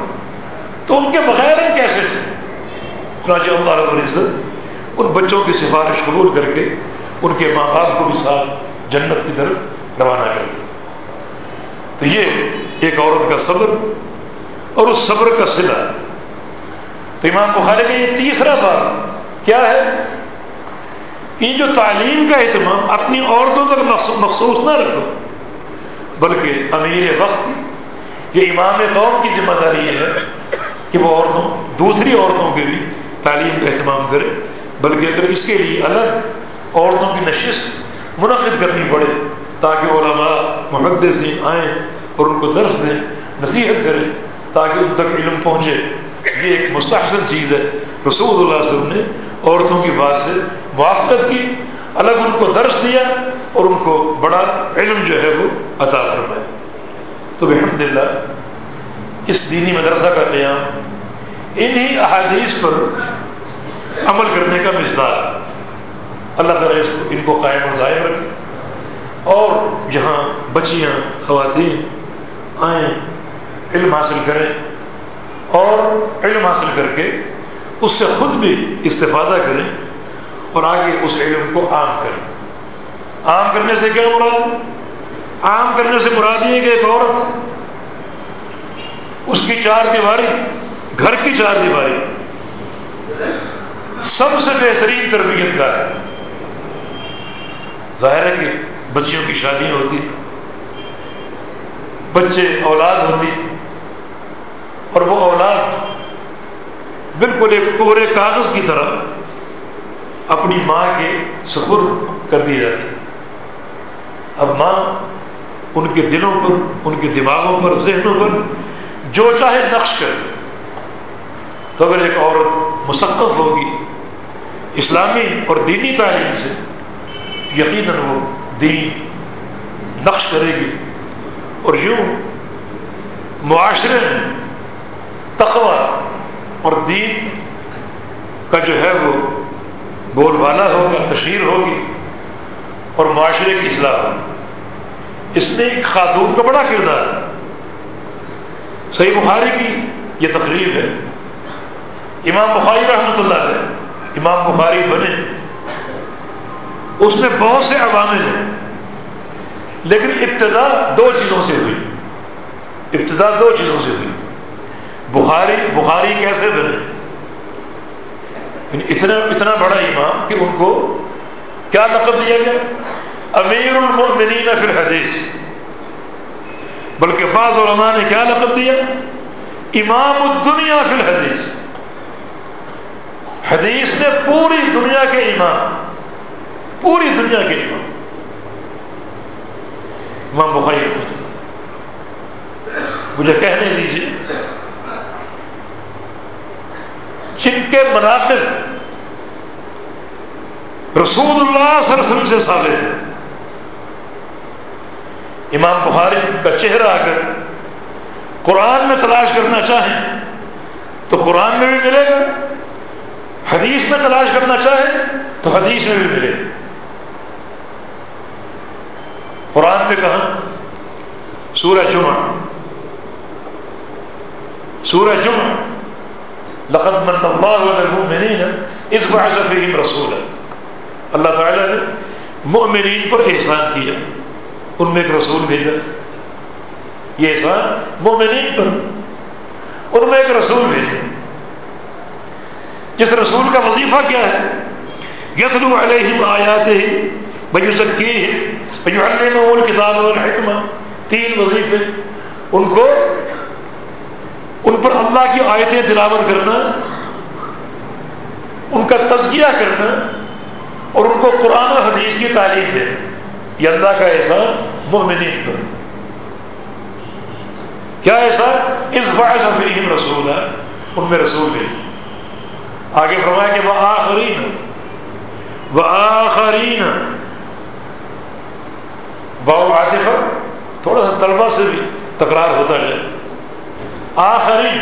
تو ان کے بغیر ہم کیسے جائیں؟ اللہ رب العزت ان بچوں کی سفارش قبول کر کے ان کے ماں باپ کو بھی ساتھ جنت کی طرف روانہ کر دیا۔ تو یہ ایک عورت کا صبر اور اس صبر کا سلا تو امام بخاری کا یہ تیسرا بات کیا ہے؟ کہ جو تعلیم کا اہتمام اپنی عورتوں تک مخصوص نہ رکھو، بلکہ امیر وقت یہ امام قوم کی ذمہ داری یہ ہے کہ وہ عورتوں، دوسری عورتوں کے بھی تعلیم کا اہتمام کرے، بلکہ اگر اس کے لیے الگ عورتوں کی نشست منعقد کرنی پڑے، تاکہ علماء محدثین آئیں اور ان کو درس دیں، نصیحت کریں، تاکہ ان تک علم پہنچے۔ یہ ایک مستحسن چیز ہے۔ رسول اللہ علیہ وسلم نے عورتوں کی بات سے موافقت کی، الگ ان کو درس دیا اور ان کو بڑا علم جو ہے وہ عطا فرمایا۔ تو الحمد للہ اس دینی مدرسہ کا قیام انہی احادیث پر عمل کرنے کا مزدار اللہ تعالیٰ اس کو، ان کو قائم اور ظاہر رکھے۔ اور جہاں بچیاں، خواتین آئیں، علم حاصل کریں اور علم حاصل کر کے اس سے خود بھی استفادہ کریں۔ اور آگے اس علم کو عام کریں۔ عام کرنے سے کیا مراد؟ عام کرنے سے مراد یہ کہ ایک عورت اس کی چار دیواری، گھر کی چار دیواری سب سے بہترین تربیت کا ہے۔ ظاہر ہے کہ بچیوں کی شادی ہوتی بچے اولاد ہوتی اور وہ اولاد بالکل ایک پورے کاغذ کی طرح اپنی ماں کے سپر کر دی جاتی اب ماں ان کے دلوں پر، ان کے دماغوں پر، ذہنوں پر جو چاہے نقش کرے۔ تو اگر ایک عورت مثقف ہوگی اسلامی اور دینی تعلیم سے، یقیناً وہ دین نقش کرے گی۔ اور یوں معاشرے میں تقوی اور دین کا جو ہے وہ بول بالا ہوگا تشہیر ہوگی اور معاشرے کی اصلاح ہوگی۔ اس میں ایک خاتون کا بڑا کردار صحیح بخاری کی یہ تقریب ہے۔ امام بخاری رحمۃ اللہ علیہ، امام بخاری بنے۔ اس میں بہت سے عوامل ہیں، لیکن ابتدا دو چیزوں سے ہوئی۔ ابتدا دو چیزوں سے ہوئی۔ بخاری بخاری کیسے بنے؟ یعنی اتنا اتنا بڑا امام کہ ان کو کیا لقب دیا گیا؟ امیر المؤمنین فی الحدیث۔ بلکہ بعض علماء نے کیا لقب دیا؟ امام الدنیا فی الحدیث۔ حدیث نے پوری دنیا کے امام، پوری دنیا کے امام۔ امام بخاری مجھے کہنے دیجیے جن کے مناقب رسول اللہ صلی اللہ علیہ وسلم سے ثابت ہے امام بخاری کا چہرہ اگر قرآن میں تلاش کرنا چاہیں تو قرآن میں بھی ملے گا، حدیث میں تلاش کرنا چاہیں تو حدیث میں بھی ملے گا۔ قرآن میں کہا سورہ جمعہ۔ سورہ جمعہ۔ لقد من اللہ علی المؤمنین اس بعث فیہم رسولا. اللہ تعالیٰ نے مؤمنین پر احسان کیا. ان میں ایک رسول بھیجا. یہ احسان مومنین پر. ان میں ایک رسول بھیجا. جس رسول کا وظیفہ کیا ہے؟ یسلو علیہم آیات ہی بھائی سکی ہے بھائی کتاب اور تین وظیفے. ان کو ان پر اللہ کی آیتیں تلاوت کرنا، ان کا تزکیہ کرنا اور ان کو قرآن و حدیث کی تعلیم دینا، یہ اللہ کا احسان مومنین پر۔ کیا ایسا؟ اس باعث فیہم رسول ہے ان میں رسول بھی آگے فرمایا کہ وہ آخرین وہ آخرین باؤ عاطفہ، تھوڑا سا طلبہ سے بھی تکرار ہوتا ہے آخری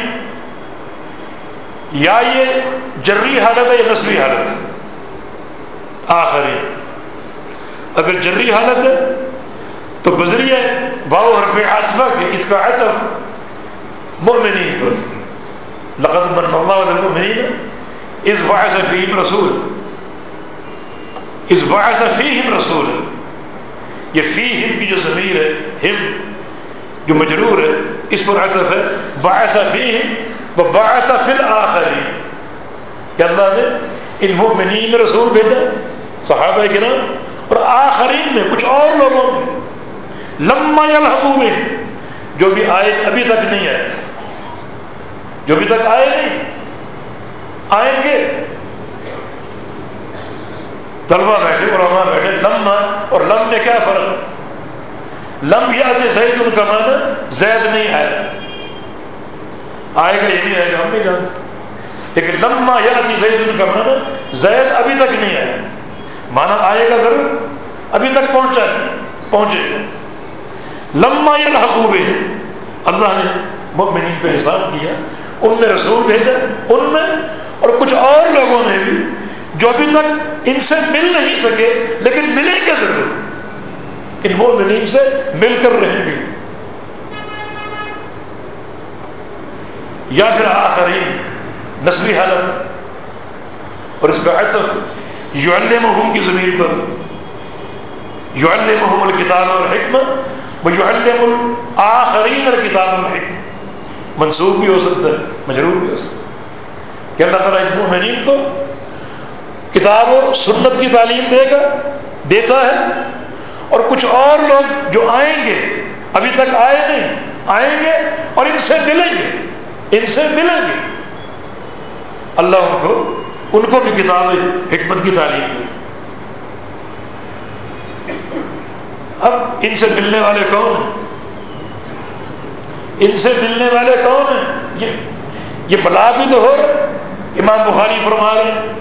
یا یہ جری حالت ہے یا نسلی حالت؟ آخری اگر جری حالت ہے تو بذریعہ باؤ حرف عاطفہ کے اس کا عطف مؤمنین پر. لقد من اللہ علیہ المؤمنین اس باعث فیہم رسول. اس باعث فیہم رسول. یہ فیہم کی جو ضمیر ہے ہم جو مجرور ہے اس پر عطف ہے. باعث فیہم و باعث فی الاخرین کہ اللہ نے ان مؤمنین میں رسول بھیجا، صحابہ کرام، اور آخرین میں کچھ اور لوگوں میں. لما یلحقو میں جو بھی آئے ابھی تک نہیں آئے. جو ابھی تک آئے نہیں، آئیں گے. طلبا بیٹھے، علماء بیٹھے، لما اور لم میں کیا فرق لم یا زید ان کا مانا زید نہیں آئے آئے گا یہ نہیں آئے گا ہم نہیں جانتے۔ لیکن لما یا زید ان کا مانا زید ابھی تک نہیں آیا مانا آئے گا ضرور، ابھی تک پہنچا نہیں پہنچے گا لما یا الحقوب اللہ نے مؤمنین پہ احسان کیا، ان میں رسول بھیجا، ان میں، اور کچھ اور لوگوں نے بھی، جو ابھی تک ان سے مل نہیں سکے، لیکن ملیں گے ضرور۔ ان مؤمنین سے مل کر رہیں گے۔ یا پھر آخری نسلی حالت اور اس کا عطف یو محم کی زمین پر۔ یو محم الکتاب اور حکمت وہ یو ويعلم الآخرين الكتاب والحکم منصوب بھی ہو سکتا ہے، مجرور بھی ہو سکتا ہے۔ کہ اللہ تعالیٰ مؤمنین کو کتاب و سنت کی تعلیم دے گا، دیتا ہے اور کچھ اور لوگ جو آئیں گے، ابھی تک آئے نہیں، آئیں گے اور ان سے ملیں گے، ان سے ملیں گے۔ اللہ ان کو ان کو بھی کتاب حکمت کی تعلیم دے۔ اب ان سے ملنے والے کون ہیں؟ ان سے ملنے والے کون ہیں؟ یہ یہ بلا بھی تو ہو، امام بخاری فرما رہے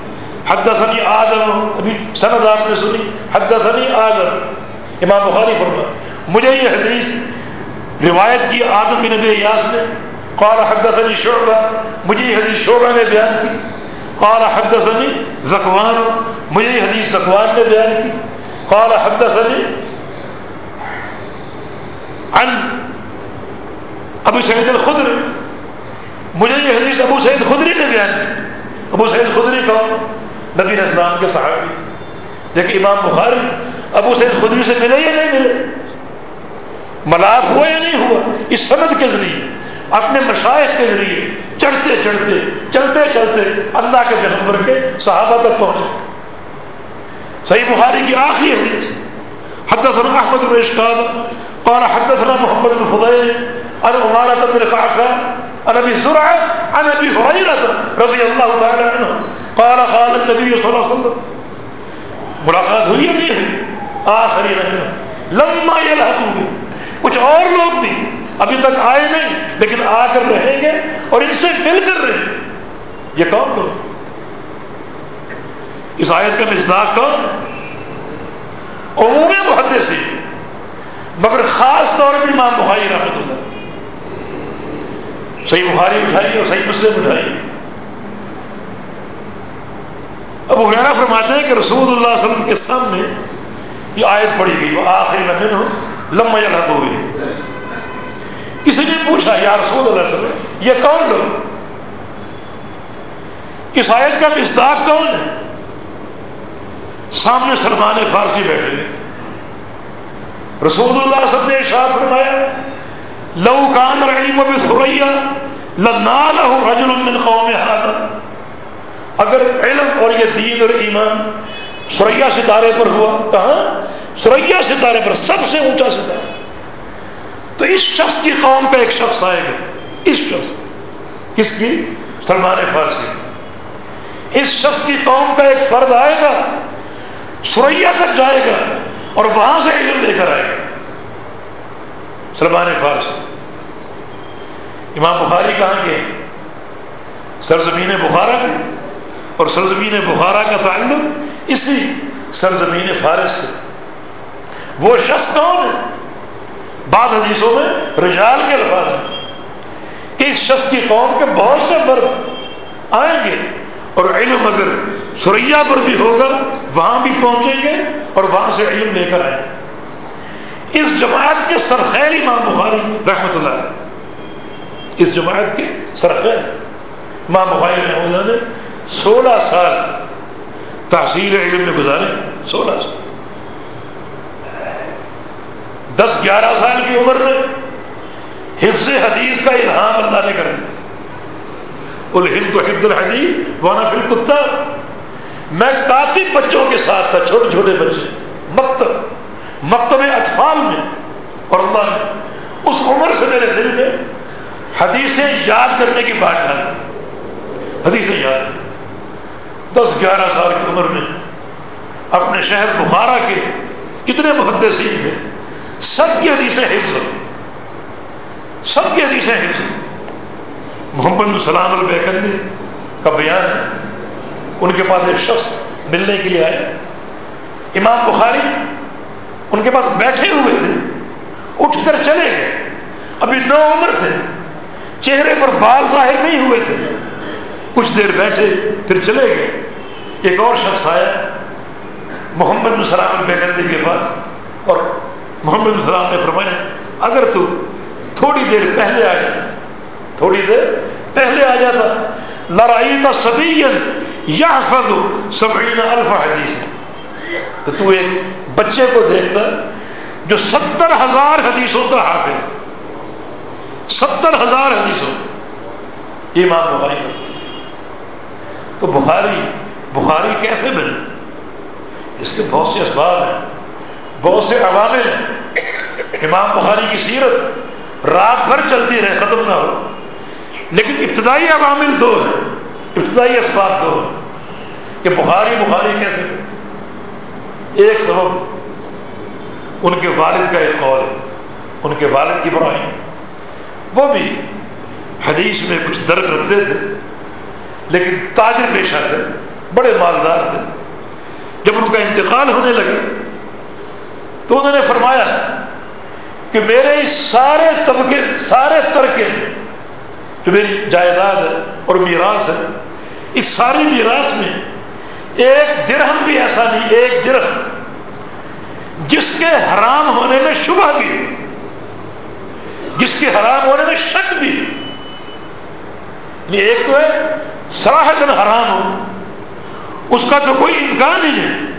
حد ثنی آدم، ابھی سند آپ نے سنی حد ثنی آدم۔ امام بخاری فرما مجھے یہ حدیث روایت کی آدم بن نبی یاس نے، قال حد ثنی شعبہ، مجھے یہ حدیث شعبہ نے بیان کی۔ قال حد ثنی زکوان، مجھے یہ حدیث زکوان نے بیان کی۔ قال حد ثنی عن ابو سعید الخدر مجھے یہ حدیث ابو سعید خدری نے بیان کی۔ ابو سعید خدری کون؟ نبی اسلام کے صحابی۔ لیکن امام بخاری ابو سعید خدری سے ملے یا نہیں ملے۔ ملاپ ہوا یا نہیں ہوا؟ اس سند کے ذریعے، اپنے مشائق کے ذریعے چڑھتے چڑھتے، چلتے چلتے اللہ کے پیغمبر کے صحابہ تک پہنچے۔ صحیح بخاری کی آخری حدیث، حدثنا احمد بن اشکاب قال حدثنا محمد بن فضيل عن عمارة بن قعقاع عن ابي زرعة، عن ابي هريرة رضي الله تعالى عنه، قال قال النبي صلى الله عليه وسلم ملاقات ہوئی ہے نہیں آخری رنگ لما يلحقوا بھی کچھ اور لوگ بھی ابھی تک آئے نہیں، لیکن آ کر رہیں گے اور ان سے مل کر رہیں گے. یہ کون لوگ؟ اس آیت کا مزداق کون؟ عمومی محدثی، مگر خاص طور پہ امام بخاری رحمت اللہ. صحیح بخاری اٹھائی اور صحیح مسلم اٹھائی. اب حیرا فرماتے ہیں کہ رسول اللہ صلی اللہ علیہ وسلم کے سامنے یہ آیت پڑی گئی، وہ آخری لمن ہو لمبا لگ ہوئے کسی نے پوچھا، یا رسول اللہ صلی اللہ علیہ وسلم، یہ کون لوگ اس آیت کا مصداق کون ہے؟ سامنے سلمان فارسی بیٹھے رسول اللہ سب نے ارشاد فرمایا، لو کان رحیم اب سریا لنال رجل من قوم هذا اگر علم اور یہ دین اور ایمان سریا ستارے پر ہوا، کہاں؟ سریا ستارے پر، سب سے اونچا ستارہ۔ تو اس شخص کی قوم کا ایک شخص آئے گا۔ اس شخص کس کی؟ سلمان فارسی۔ اس شخص کی قوم کا ایک فرد آئے گا سریا تک جائے گا اور وہاں سے علم لے کر آئے گا۔ سلمان فارسی۔ امام بخاری کہاں گئے؟ سرزمین بخارا کے اور سرزمین بخارا کا تعلق اسی سرزمین فارس سے۔ وہ شخص کون ہے؟ بعض حدیثوں میں رجال کے الفاظ میں کہ اس شخص کی قوم کے بہت سے مرد آئیں گے اور علم اگر سریا پر بھی ہوگا، وہاں بھی پہنچیں گے اور وہاں سے علم لے کر آئیں۔ گے اس جماعت کے سرخیل امام بخاری رحمۃ اللہ علیہ۔ اس جماعت کے سرخیل۔ امام بخاری رحمۃ اللہ نے سولہ سال تحصیل علم میں گزارے، سولہ سال۔ دس گیارہ سال کی عمر میں حفظ حدیث کا الہام اللہ نے کر دیا۔ الحمد حفظ الحدیث وانا فل کتا میں کاتب بچوں کے ساتھ تھا، چھوٹے چھوٹے بچے۔ مکتب مکتب اطفال میں اور اللہ نے اس عمر سے میرے دل میں حدیثیں یاد کرنے کی بات ڈال دی۔ حدیثیں یاد۔ دس گیارہ سال کی عمر میں اپنے شہر بخارا کے کتنے محدثین تھے سب کی حدیثیں حفظ سب کی حدیثیں حفظ محمد السلام البیکندی کا بیان ہے۔ ان کے پاس ایک شخص ملنے کے لیے آئے۔ امام بخاری ان کے پاس بیٹھے ہوئے تھے۔ اٹھ کر چلے گئے۔ ابھی نو عمر تھے۔ چہرے پر بال ظاہر نہیں ہوئے تھے۔ کچھ دیر بیٹھے، پھر چلے گئے۔ ایک اور شخص آیا، محمد السلام البیکندی کے پاس، اور محمد السلام نے فرمایا، اگر تو تھوڑی دیر پہلے آ جاتا۔ تھوڑی دیر پہلے آ جاتا۔ لڑائی کا سبھی یا فضو سبعین الف حدیث تو تو ایک بچے کو دیکھتا جو ستر ہزار حدیثوں کا حافظ ستر ہزار حدیثوں۔ یہ ماں بخاری کرتا تو بخاری بخاری کیسے بنے؟ اس کے بہت سے اسباب ہیں، بہت سے عوامل ہیں۔ امام بخاری کی سیرت رات بھر چلتی رہے، ختم نہ ہو۔ لیکن ابتدائی عوامل دو ہیں، ابتدائی اسباب دو ہیں کہ بخاری بخاری کیسے ایک سبب، ان کے والد کا ایک قول ہے، ان کے والد کی برائی وہ بھی حدیث میں کچھ درد رکھتے تھے۔ لیکن تاجر پیشہ تھے، بڑے مالدار تھے۔ جب ان کا انتقال ہونے لگے، تو انہوں نے فرمایا کہ میرے اس سارے طبقے، سارے ترکے، جو میری جائیداد ہے اور میراث ہے، اس ساری میراث میں ایک درہم بھی ایسا نہیں، ایک درہم، جس کے حرام ہونے میں شبہ بھی، جس کے حرام ہونے میں شک بھی۔ یعنی ایک تو ہے سراہتن حرام ہو۔ اس کا تو کوئی امکان ہی نہیں۔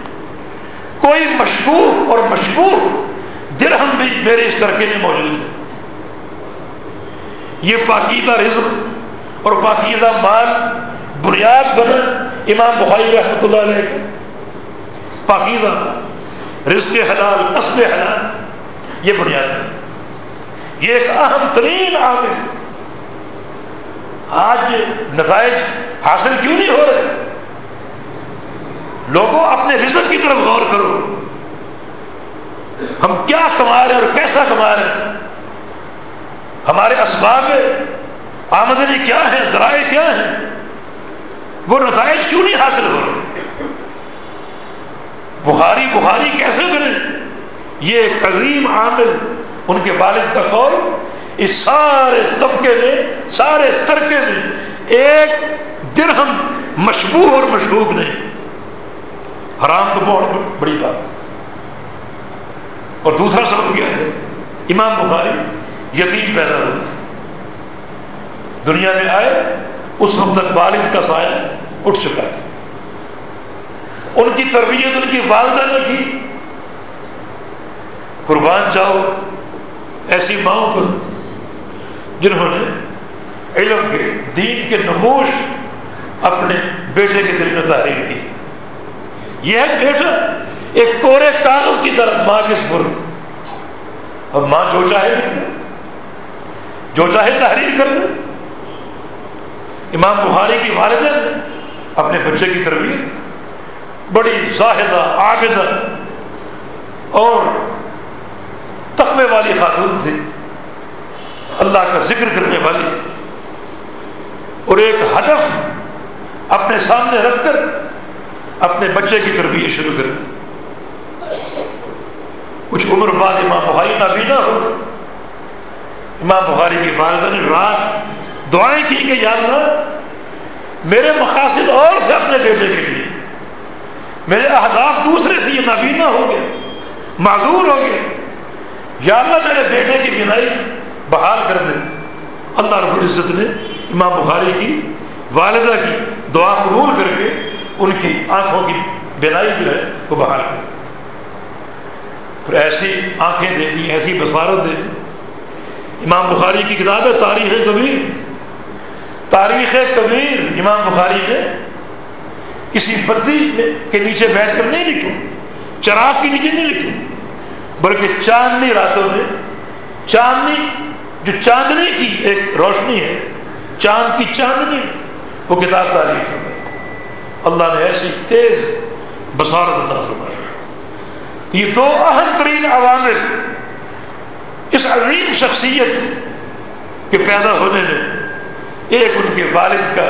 کوئی مشکور اور مشکور درہم بھی میرے اس طرح میں موجود ہے یہ پاکیزہ رزق اور پاکیزہ مال بنیاد بنا امام بخاری رحمۃ اللہ علیہ کا پاکیزہ مال، رزق حلال، قصب حلال، یہ بنیاد بنا۔ یہ ایک اہم ترین عامل آج نتائج حاصل کیوں نہیں ہو رہے؟ لوگوں، اپنے رزق کی طرف غور کرو۔ ہم کیا کما رہے اور کیسا کما رہے ہیں؟ ہمارے اسباب آمدنی کیا ہے؟ ذرائع کیا ہیں؟ وہ نتائج کیوں نہیں حاصل ہو رہے؟ بخاری بخاری کیسے بنے؟ یہ ایک عظیم عامل ان کے والد کا قول اس سارے طبقے میں، سارے ترکے میں ایک درہم مشبوح اور مشبوب نہیں۔ حرام تو بہت بڑی بات۔ اور دوسرا سبب کیا ہے؟ امام بخاری یتیم پیدا ہو دنیا میں آئے، اس وقت تک والد کا سایہ اٹھ چکا تھا۔ ان کی تربیت ان کی والدہ نے کی۔ قربان جاؤ، ایسی ماؤں پر جنہوں نے علم کے، دین کے نموش اپنے بیٹے کے دل میں تحریر کی۔ یہ ہے بیٹا، ایک کورے کاغذ کی طرف ماں کے سپرد۔ اب ماں جو چاہے لکھ دے۔ جو چاہے تحریر کر دے۔ امام بخاری کی والدہ نے اپنے بچے کی تربیت بڑی زاہدہ، عابدہ اور تقوی والی خاتون تھی۔ اللہ کا ذکر کرنے والی اور ایک ہدف اپنے سامنے رکھ کر اپنے بچے کی تربیت شروع کر دی کچھ عمر بعد امام بخاری نابینا ہو۔ گئے امام بخاری کی والدہ نے رات دعائیں کی کہ یا اللہ، میرے مقاصد اور سے اپنے بیٹے کے لیے۔ میرے اہداف دوسرے سے یہ نابینا ہو گئے، معذور ہو گئے۔ یا اللہ، میرے بیٹے کی بینائی بحال کر دے اللہ رب العزت نے امام بخاری کی والدہ کی دعا قبول کر کے ان کی آنکھوں کی بینائی جو ہے وہ بحال کر پھر ایسی آنکھیں دے دی ایسی بصارت دے دی امام بخاری کی کتاب ہے تاریخ کبیر۔ تاریخ کبیر امام بخاری نے کسی بتی کے نیچے بیٹھ کر نہیں لکھی چراغ کے نیچے نہیں لکھی بلکہ چاندنی راتوں میں چاندنی جو چاندنی کی ایک روشنی ہے، چاند کی چاندنی، وہ کتاب تعریف اللہ نے ایسی تیز بصارت عطا فرمائی۔ یہ دو اہم ترین عوامل اس عظیم شخصیت کے پیدا ہونے میں، ایک ان کے والد کا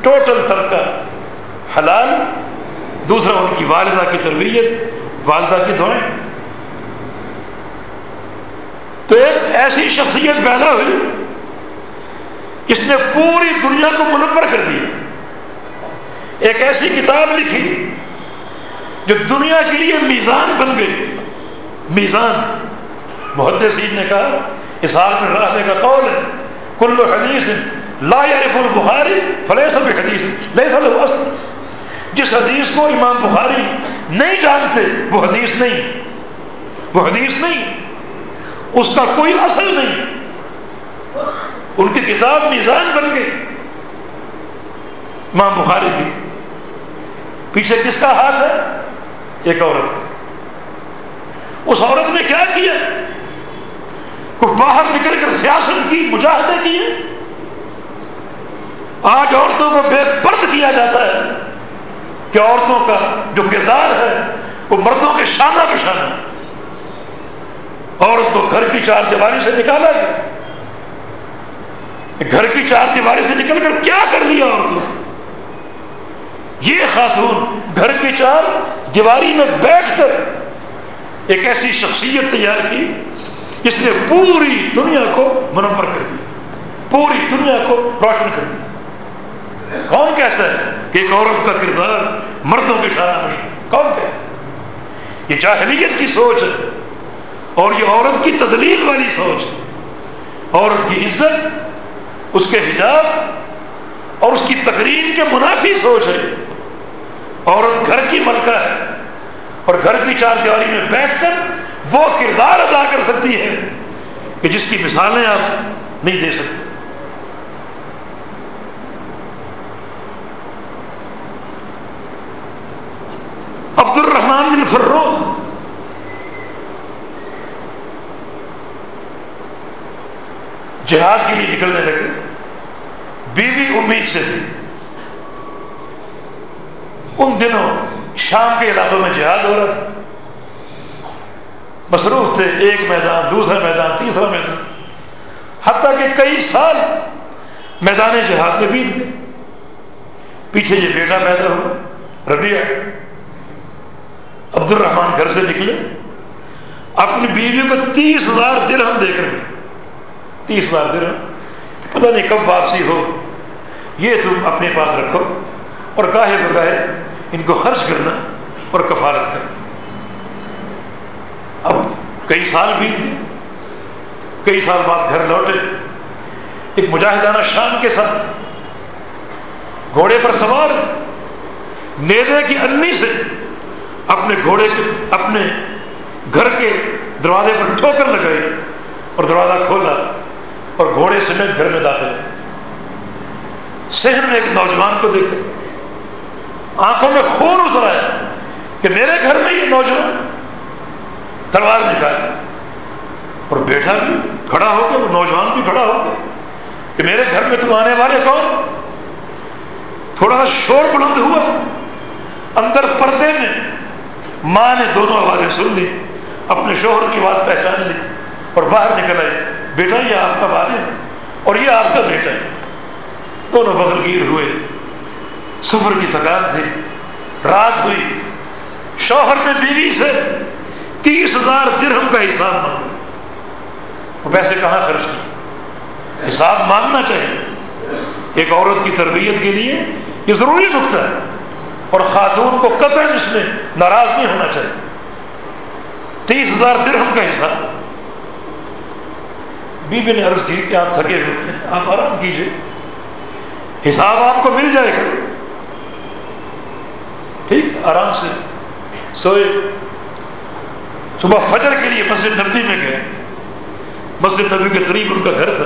ٹوٹل طبقہ حلال، دوسرا ان کی والدہ کی تربیت، والدہ کی دعائیں۔ تو ایک ایسی شخصیت پیدا ہوئی اس نے پوری دنیا کو منور کر دیا ایک ایسی کتاب لکھی جو دنیا کے لیے میزان بن گئی۔ میزان۔ محدثین نے کہا، اس حال میں رہنے کا قول ہے، کل حدیث لا یعرف البخاری فلیس حدیث نہیں جس حدیث کو امام بخاری نہیں جانتے، وہ حدیث نہیں۔ وہ حدیث نہیں۔ اس کا کوئی اصل نہیں۔ ان کی کتاب میزان بن گئی امام بخاری کی پیچھے کس کا ہاتھ ہے؟ ایک عورت اس عورت نے کیا کیا؟ کوئی باہر نکل کر سیاست کی، مجاہدے کیے۔ آج عورتوں کو بے پرد کیا جاتا ہے کہ عورتوں کا جو کردار ہے، وہ مردوں کے شانہ پہ عورت کو گھر کی چار دیواری سے نکالا گیا۔ گھر کی چار دیواری سے نکل کر کیا کر لیا عورتوں یہ خاتون گھر کی چار دیواری میں بیٹھ کر ایک ایسی شخصیت تیار کی جس نے پوری دنیا کو منور کر دی پوری دنیا کو روشن کر دی کون کہتا ہے کہ ایک عورت کا کردار مردوں کے شان کون کہتا ہے؟ یہ جاہلیت کی سوچ ہے۔ اور یہ عورت کی تزلیل والی سوچ ہے۔ عورت کی عزت، اس کے حجاب اور اس کی تقریر کے منافی سوچ ہے۔ عورت گھر کی ملکہ ہے اور گھر کی چار دیواری میں بیٹھ کر وہ کردار ادا کر سکتی ہے کہ جس کی مثالیں آپ نہیں دے سکتے۔ عبد الرحمان بن فروخ جہاد کے لیے نکلنے لگے۔ بیوی امید سے تھی۔ ان دنوں شام کے علاقوں میں جہاد ہو رہا تھا۔ مصروف تھے۔ ایک میدان، دوسرا میدان، تیسرا میدان۔ حتیٰ کہ کئی سال میدان جہاد میں بیت گئے۔ پیچھے یہ بیٹا پیدا ہوا ربیہ عبد الرحمان گھر سے نکلے۔ اپنی بیوی کو تیس ہزار درہم دے کر گئے تیس بار دن، پتہ نہیں کب واپسی ہو۔ یہ تم اپنے پاس رکھو اور گاہے بگاہے ان کو خرچ کرنا اور کفالت کرنا۔ اب کئی سال بیت گئے، کئی سال بعد گھر لوٹے۔ ایک مجاہدانہ شام کے ساتھ گھوڑے پر سوار، نیزے کی انی سے اپنے گھوڑے کے، اپنے گھر کے دروازے پر ٹھوکر لگائی اور دروازہ کھولا۔ اور گھوڑے سمیت گھر میں داخل شہر میں ایک نوجوان کو دیکھا آنکھوں میں خون اتر آیا کہ میرے گھر میں یہ نوجوان تلوار نکال اور بیٹھا بھی کھڑا ہو گیا وہ نوجوان بھی کھڑا ہو گیا کہ میرے گھر میں تم آنے والے کون؟ تھوڑا سا شور بلند ہوا۔ اندر پردے میں ماں نے دونوں آوازیں سن لی، اپنے شوہر کی آواز پہچان لی اور باہر نکل آئی۔ بیٹا، یہ آپ کا والد ہے اور یہ آپ کا بیٹا ہے۔ دونوں بغل گیر ہوئے سفر کی تھکان تھی رات ہوئی، شوہر نے بیوی سے تیس ہزار درہم کا حساب مانگا۔ وہ پیسے کہاں خرچ کی حساب مانگنا چاہیے۔ ایک عورت کی تربیت کے لیے یہ ضروری نقطہ ہے۔ اور خاتون کو قطر اس میں ناراض نہیں ہونا چاہیے۔ تیس ہزار درہم کا حساب۔ بی بی نے عرض کی کہ آپ تھکے ہوئے ہیں۔ آپ آرام کیجیے حساب آپ کو مل جائے گا۔ ٹھیک؟ آرام سے۔ سوئے۔ صبح فجر کے لیے مسجد نبی میں گئے۔ مسجد نبی کے قریب ان کا گھر تھا۔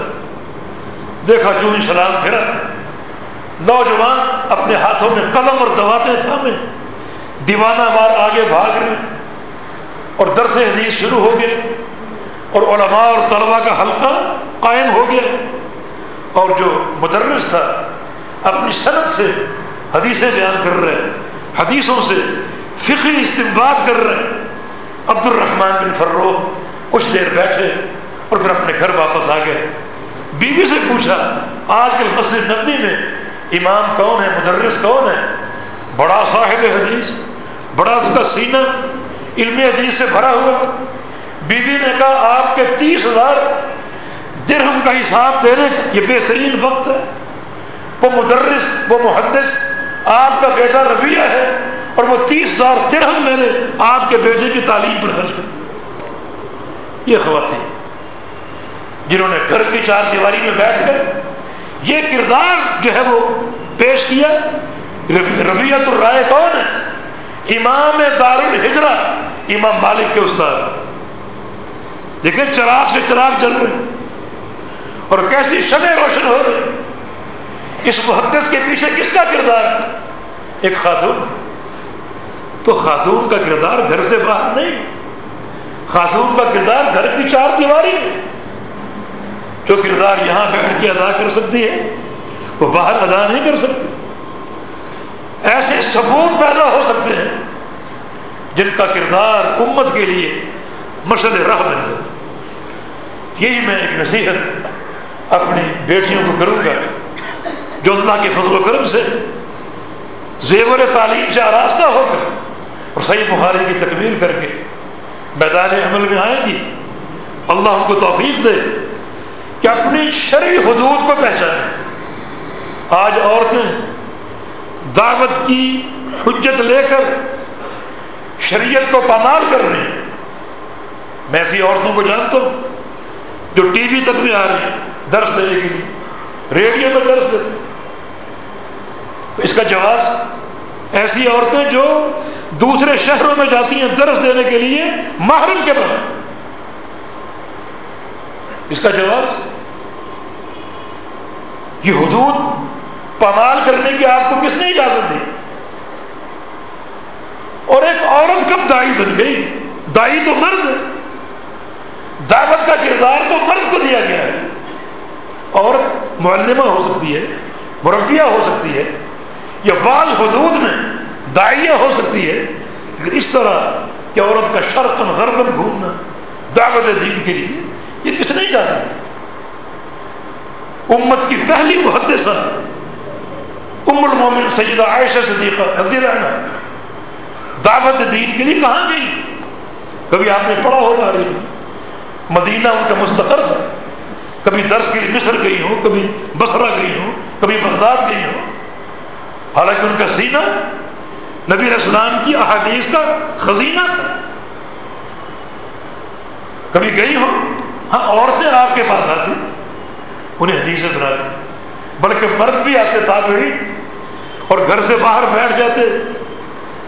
دیکھا جو سلام پھرا نوجوان اپنے ہاتھوں میں قلم اور دواتے تھامے۔ دیوانہ بار آگے بھاگ رہے۔ اور درس حدیث شروع ہو گیا اور علماء اور طلباء کا حلقہ قائم ہو گیا اور جو مدرس تھا اپنی صنعت سے حدیثیں بیان کر رہے حدیثوں سے فقی استمباد کر رہے عبد الرحمن بن فرو کچھ دیر بیٹھے اور پھر اپنے گھر واپس آ گئے۔ بیوی سے پوچھا، آج کل مسجد نبی میں امام کون ہے، مدرس کون ہے؟ بڑا صاحب حدیث، بڑا اس کا سینہ، علم حدیث سے بھرا ہوا۔ بیوی نے کہا، آپ کے تیس ہزار درہم کا حساب دینے یہ بہترین وقت ہے۔ وہ مدرس، وہ محدث، آپ کا بیٹا رویہ ہے اور وہ تیس ہزار درہم میں نے آپ کے بیٹے کی تعلیم پر خرچ کر یہ خواتین جنہوں نے گھر کی چار دیواری میں بیٹھ کر یہ کردار جو ہے وہ پیش کیا ربیت الرائے کون ہے؟ امام دار الحجرا امام مالک کے استاد۔ دیکھیں چراغ سے چراغ جل رہے اور کیسی شمع روشن ہو رہی اس محدث کے پیچھے کس کا کردار ایک خاتون۔ تو خاتون کا کردار گھر سے باہر نہیں۔ خاتون کا کردار گھر کی چار دیواری ہے۔ جو کردار یہاں بیٹھ کے ادا کر سکتی ہے، وہ باہر ادا نہیں کر سکتی۔ ایسے ثبوت پیدا ہو سکتے ہیں جن کا کردار امت کے لیے مشل راہ بن جائے یہی میں ایک نصیحت اپنی بیٹیوں کو کروں گا، جو اللہ کے فضل و کرم سے زیور تعلیم سے آراستہ ہو کر اور صحیح بخاری کی تکمیل کر کے میدان عمل میں آئیں گی۔ اللہ ان کو توفیق دے کہ اپنی شرعی حدود کو پہچانیں۔ آج عورتیں دعوت کی حجت لے کر شریعت کو پامال کر رہی ہیں۔ میں ایسی عورتوں کو جانتا ہوں جو ٹی وی تک بھی آ رہی ہیں درس دینے کے لیے، ریڈیو میں درس دیتے اس کا جواب ایسی عورتیں جو دوسرے شہروں میں جاتی ہیں درس دینے کے لیے محرم کے بعد اس کا جواب یہ حدود پمال کرنے کی آپ کو کس نے اجازت دی؟ اور ایک عورت کب دائی بن گئی؟ دائی تو مرد ہے۔ دعوت کا کردار تو مرد کو دیا گیا ہے۔ عورت معلمہ ہو سکتی ہے، مربیہ ہو سکتی ہے، یا بعض حدود میں دائیا ہو سکتی ہے، لیکن اس طرح کہ عورت کا شرطن غربن گھومنا، دعوت دین کے لیے یہ کس نہیں جا سکتی امت کی پہلی محدثہ ام المومن سیدہ عائشہ صدیقہ رضی اللہ عنہ۔ دعوت دین کے لیے کہاں گئی؟ کبھی آپ نے پڑھا ہوتا رہی مدینہ ان کا مستقر تھا۔ کبھی درس کے لیے مصر گئی ہوں، کبھی بسرا گئی ہوں، کبھی بغداد گئی ہوں۔ حالانکہ ان کا سینہ نبی اسلام کی احادیث کا خزینہ تھا۔ کبھی گئی ہوں ہاں عورتیں آپ کے پاس آتی، انہیں حدیثیں سناتی۔ بلکہ مرد بھی آتے تابعی اور گھر سے باہر بیٹھ جاتے۔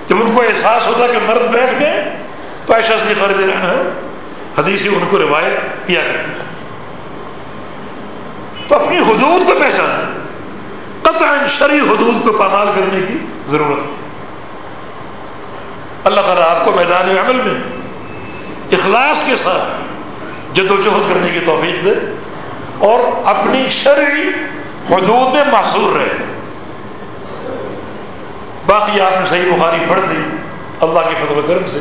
جب ان کو احساس ہوتا کہ مرد بیٹھ گئے، تو ایسا سے فرد رہنا ہے حدیث ان کو روایت کیا کرتی تو اپنی حدود کو پہچانا قطع شرعی حدود کو پامال کرنے کی ضرورت ہے۔ اللہ تعالیٰ آپ کو میدان عمل میں اخلاص کے ساتھ جد و جہد کرنے کی توفیق دے اور اپنی شرعی حدود میں محصور رہے۔ باقی آپ نے صحیح بخاری پڑھ دی اللہ کے فضل و کرم سے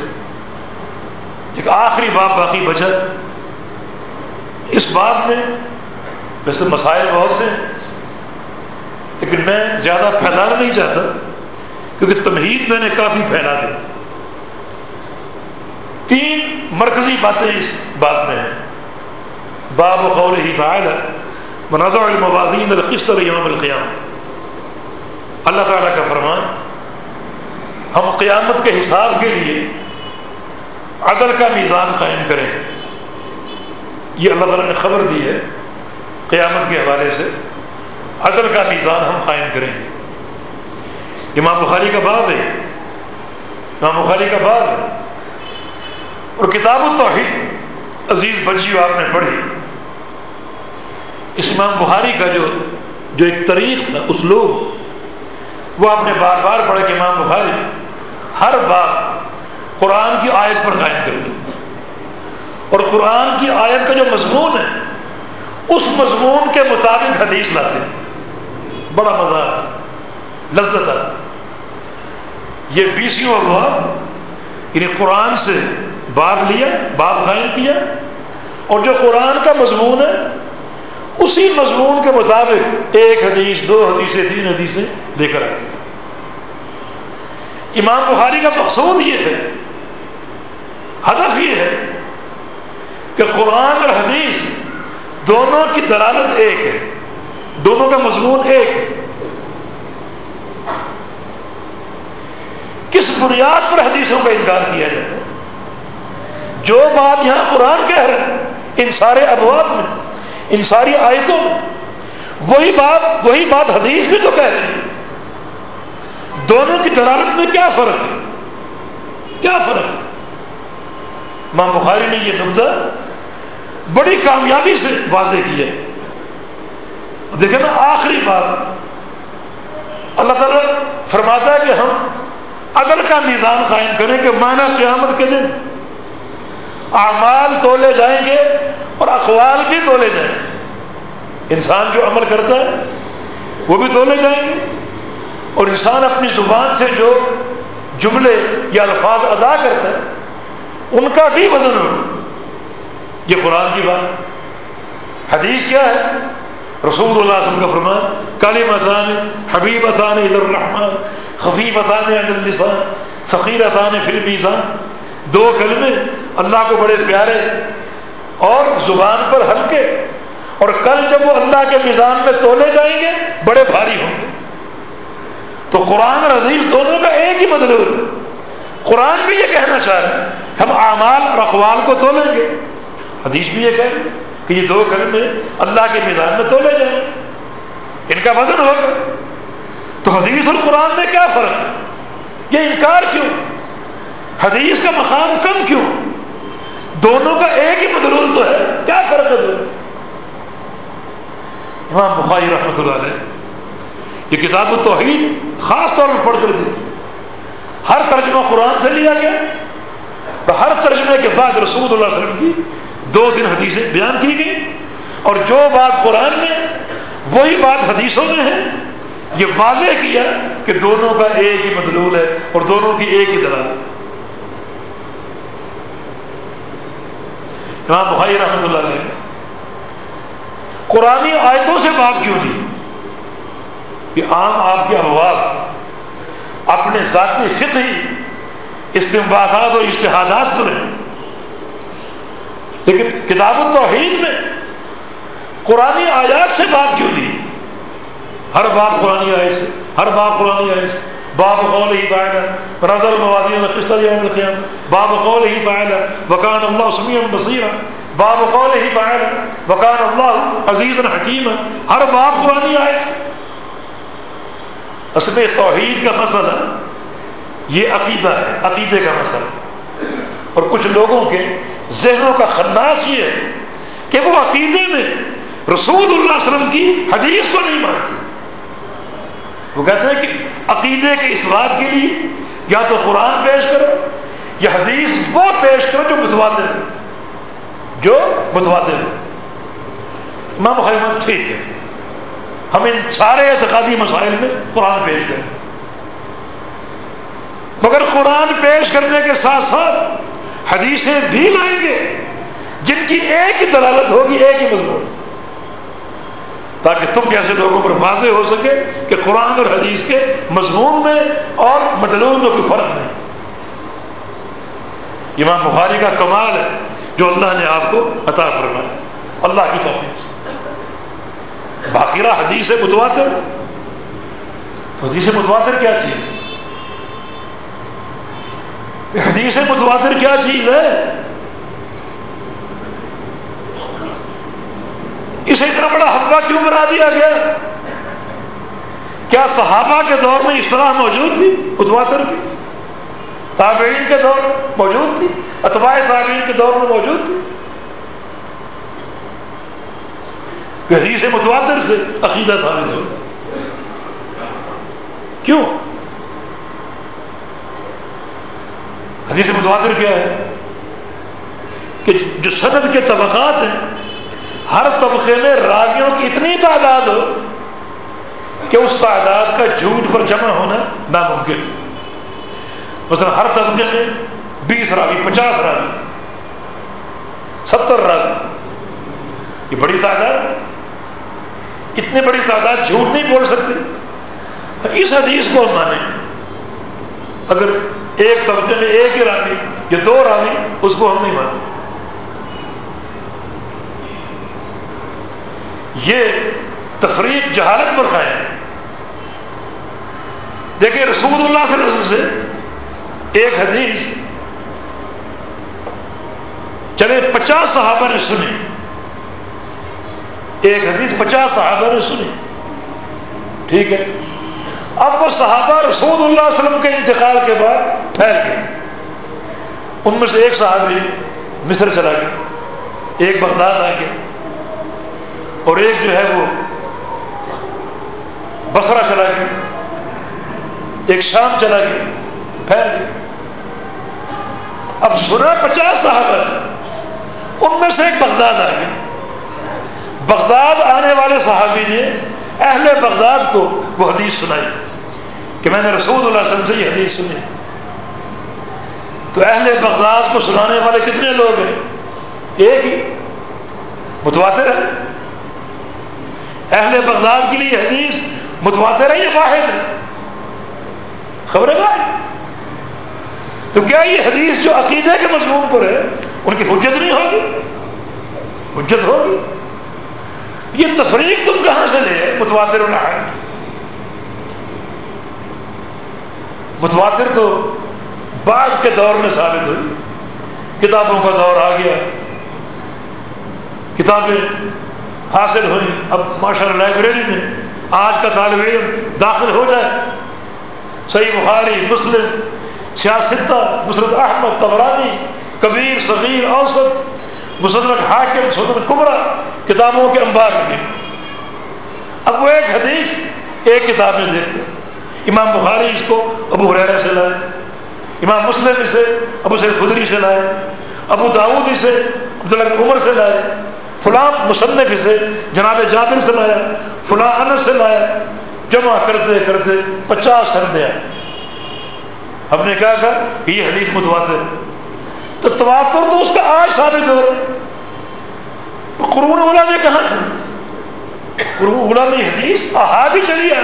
ایک آخری باب باقی بچا۔ اس بات میں ویسے مسائل بہت سے لیکن میں زیادہ پھیلانا نہیں چاہتا، کیونکہ تمہید میں نے کافی پھیلا دی تین مرکزی باتیں اس بات میں ہیں۔ باب و قول ہی تعالی مناظر الموازین القسط یوم القیام اللہ تعالیٰ کا فرمان، ہم قیامت کے حساب کے لیے عدل کا میزان قائم کریں۔ یہ اللہ تعالیٰ نے خبر دی ہے قیامت کے حوالے سے۔ عدل کا میزان ہم قائم کریں گے۔ امام بخاری کا باب ہے۔ امام بخاری کا باب ہے۔ اور کتاب التوحید، عزیز بچی آپ نے پڑھی۔ اس امام بخاری کا جو جو ایک طریق تھا اس لوگ وہ آپ نے بار بار پڑھا کہ امام بخاری ہر بار قرآن کی آیت پر قائم کرتے اور قرآن کی آیت کا جو مضمون ہے، اس مضمون کے مطابق حدیث لاتے بڑا مزہ آتا لذت آتا یہ بیسیوں باب یعنی قرآن سے باب لیا باب قائم کیا، اور جو قرآن کا مضمون ہے، اسی مضمون کے مطابق ایک حدیث، دو حدیثیں، تین حدیثیں لے کر آتے امام بخاری کا مقصود یہ ہے ہدف یہ ہے کہ قرآن اور حدیث دونوں کی دلالت ایک ہے، دونوں کا مضمون ایک ہے۔ کس بنیاد پر حدیثوں کا انکار کیا جاتا ہے جو بات یہاں قرآن کہہ رہے ہیں ان سارے ابواب میں، ان ساری آیتوں میں، وہی بات وہی بات حدیث بھی تو کہہ رہی ہے۔ دونوں کی دلالت میں کیا فرق ہے؟ کیا فرق ہے؟ ماں بخاری نے یہ نقطہ بڑی کامیابی سے واضح کیا دیکھیں نا، آخری بات۔ اللہ تعالیٰ فرماتا ہے کہ ہم عدل کا نظام قائم کریں کہ مانا قیامت کے دن اعمال تولے جائیں گے اور اخوال بھی تولے جائیں گے۔ انسان جو عمل کرتا ہے، وہ بھی تولے جائیں گے۔ اور انسان اپنی زبان سے جو جملے یا الفاظ ادا کرتا ہے ان کا بھی وزن ہوگا یہ قرآن کی بات حدیث کیا ہے؟ رسول اللہ علیہ وسلم کا فرمان کالی متان حبیب اطان الرحمان خفیف اطان السان فقیر اطان فل میزان دو کلمے اللہ کو بڑے پیارے اور زبان پر ہلکے۔ اور کل جب وہ اللہ کے میزان میں تولے جائیں گے، بڑے بھاری ہوں گے۔ تو قرآن اور عزیز دونوں کا ایک ہی مطلب ہے۔ قرآن بھی یہ کہنا چاہ رہے ہم اعمال اور اقوال کو تولیں گے۔ حدیث بھی یہ کہہ کہ یہ دو کلمے اللہ کے میزان میں تولے جائیں۔ ان کا وزن ہوگا۔ تو حدیث اور قرآن میں کیا فرق ہے؟ یہ انکار کیوں؟ حدیث کا مقام کم کیوں؟ دونوں کا ایک ہی مدلول تو ہے۔ کیا فرق ہے دونوں؟ امام بخاری رحمۃ اللہ علیہ یہ کتاب التوحید خاص طور پر پڑھ کر دی ہر ترجمہ قرآن سے لیا گیا تو ہر ترجمے کے بعد رسول اللہ علیہ وسلم کی دو تین حدیثیں بیان کی گئی اور جو بات قرآن میں وہی بات حدیثوں میں ہے۔ یہ واضح کیا کہ دونوں کا ایک ہی مدلول ہے اور دونوں کی ایک ہی دلالت ہے۔ امام بخاری رحمۃ اللہ علیہ قرآن آیتوں سے بات کیوں دی؟ کہ عام آپ کے ابواب اپنے ذاتی فقہی استمبادات اور اشتہادات پر ہیں۔ لیکن کتاب التوحید میں قرآن آیات سے بات کیوں لی ہر باپ قرآن آئے سے، ہر باپ قرآن آئے سے۔ باب قول ہی فائدہ رضا الموادی قسط یوم القیام۔ باب قول ہی فائدہ وکان اللہ سمیع بصیر باب قول ہی فائدہ وکان اللہ عزیز الحکیم ہر باب قرآن آئے سے۔ اصل توحید کا مسئلہ یہ عقیدہ ہے، عقیدے کا مسئلہ۔ اور کچھ لوگوں کے ذہنوں کا خناس یہ ہے کہ وہ عقیدے میں رسول اللہ علیہ وسلم کی حدیث کو نہیں مانتے۔ وہ کہتے ہیں کہ عقیدے کے اس بات کے لیے یا تو قرآن پیش کرو یا حدیث وہ پیش کرو جو متواتر جو متواتر ہے امام محمد ٹھیک ہے۔ ہم ان سارے اعتقادی مسائل میں قرآن پیش کریں۔ مگر قرآن پیش کرنے کے ساتھ ساتھ حدیثیں بھی لائیں گے جن کی ایک ہی دلالت ہوگی، ایک ہی مضمون۔ تاکہ تم جیسے لوگوں پر واضح ہو سکے کہ قرآن اور حدیث کے مضمون میں اور مدلول میں کوئی فرق نہیں۔ امام بخاری کا کمال ہے جو اللہ نے آپ کو عطا فرمایا۔ اللہ کی توفیق سے۔ باقیرہ حدیث متواتر؟ تو حدیث متواتر کیا چیز؟ حدیث متواتر کیا چیز ہے؟ اسے اتنا بڑا حقبہ کیوں بنا دیا گیا؟ کیا صحابہ کے دور میں اصطلاح موجود تھی اتواتر کی؟ تابعین کے دور موجود تھی؟ اتباع تابعین کے دور میں موجود تھی؟ حدیث متواتر سے عقیدہ ثابت ہو۔ کیوں؟ حدیث متواتر کیا ہے؟ کہ جو صنعت کے طبقات ہیں، ہر طبقے میں راگیوں کی اتنی تعداد ہو کہ اس تعداد کا جھوٹ پر جمع ہونا ناممکن۔ مثلا ہر طبقے میں بیس راوی پچاس راوی ستر راوی یہ بڑی تعداد اتنی بڑی تعداد جھوٹ نہیں بول سکتی؟ اس حدیث کو ہم مانیں۔ اگر ایک طبقے میں ایک ہی راوی یا دو راوی، اس کو ہم نہیں مانتے۔ یہ تفریق جہالت پر قائم دیکھیے رسول اللہ صلی اللہ علیہ وسلم سے ایک حدیث چلے پچاس صحابہ نے سنی۔ ایک حدیث پچاس صحابہ نے سنی۔ ٹھیک ہے۔ اب وہ صحابہ رسول اللہ علیہ وسلم کے انتقال کے بعد پھیل گئے۔ ان میں سے ایک صحابی مصر چلا گیا۔ ایک بغداد آ گیا۔ اور ایک جو ہے وہ بسرا چلا گیا۔ ایک شام چلا گیا۔ پھیل گیا اب سنا پچاس صحابہ۔ ان میں سے ایک بغداد آ گیا۔ بغداد آنے والے صحابی نے اہل بغداد کو وہ حدیث سنائی کہ میں نے رسول اللہ علیہ وسلم سے یہ حدیث سنی۔ تو اہل بغداد کو سنانے والے کتنے لوگ ہیں؟ ایک ہی۔ متواتر ہے اہل بغداد کے لیے حدیث متواتر ہے یہ واحد ہے خبر ہے تو کیا یہ حدیث جو عقیدے کے مضمون پر ہے، ان کی حجت نہیں ہوگی؟ حجت ہوگی۔ یہ تفریق تم کہاں سے لے؟ متواتر کی۔ متواتر تو بعد کے دور میں ثابت ہوئی۔ کتابوں کا دور آ گیا۔ کتابیں حاصل ہوئی اب ماشاء اللہ لائبریری میں آج کا طالب علم داخل ہو جائے۔ صحیح بخاری، مسلم سیاستہ مسرت احمد تبرانی کبیر، صغیر، اوسط۔ مسرت حاکم سدر کمرہ کتابوں کے انبار میں۔ اب وہ ایک حدیث ایک کتاب میں دیکھتے امام بخاری اس کو، ابو حریرہ سے لائے، امام مسلم اسے، ابو سید خدری سے لائے، ابو داود اسے، عبداللہ عمر سے لائے، فلاں مصنف سے جناب جابر سے لایا فلاں انس سے لایا جمع کرتے کرتے پچاس سردے آئے۔ ہم نے کہا کہ یہ حدیث متواتر ہے۔ تو تواتر تو اس کا آج ثابت ہو رہا قرون اولا میں کہاں تھے؟ قرون اولا میں حدیث احادی چلی آ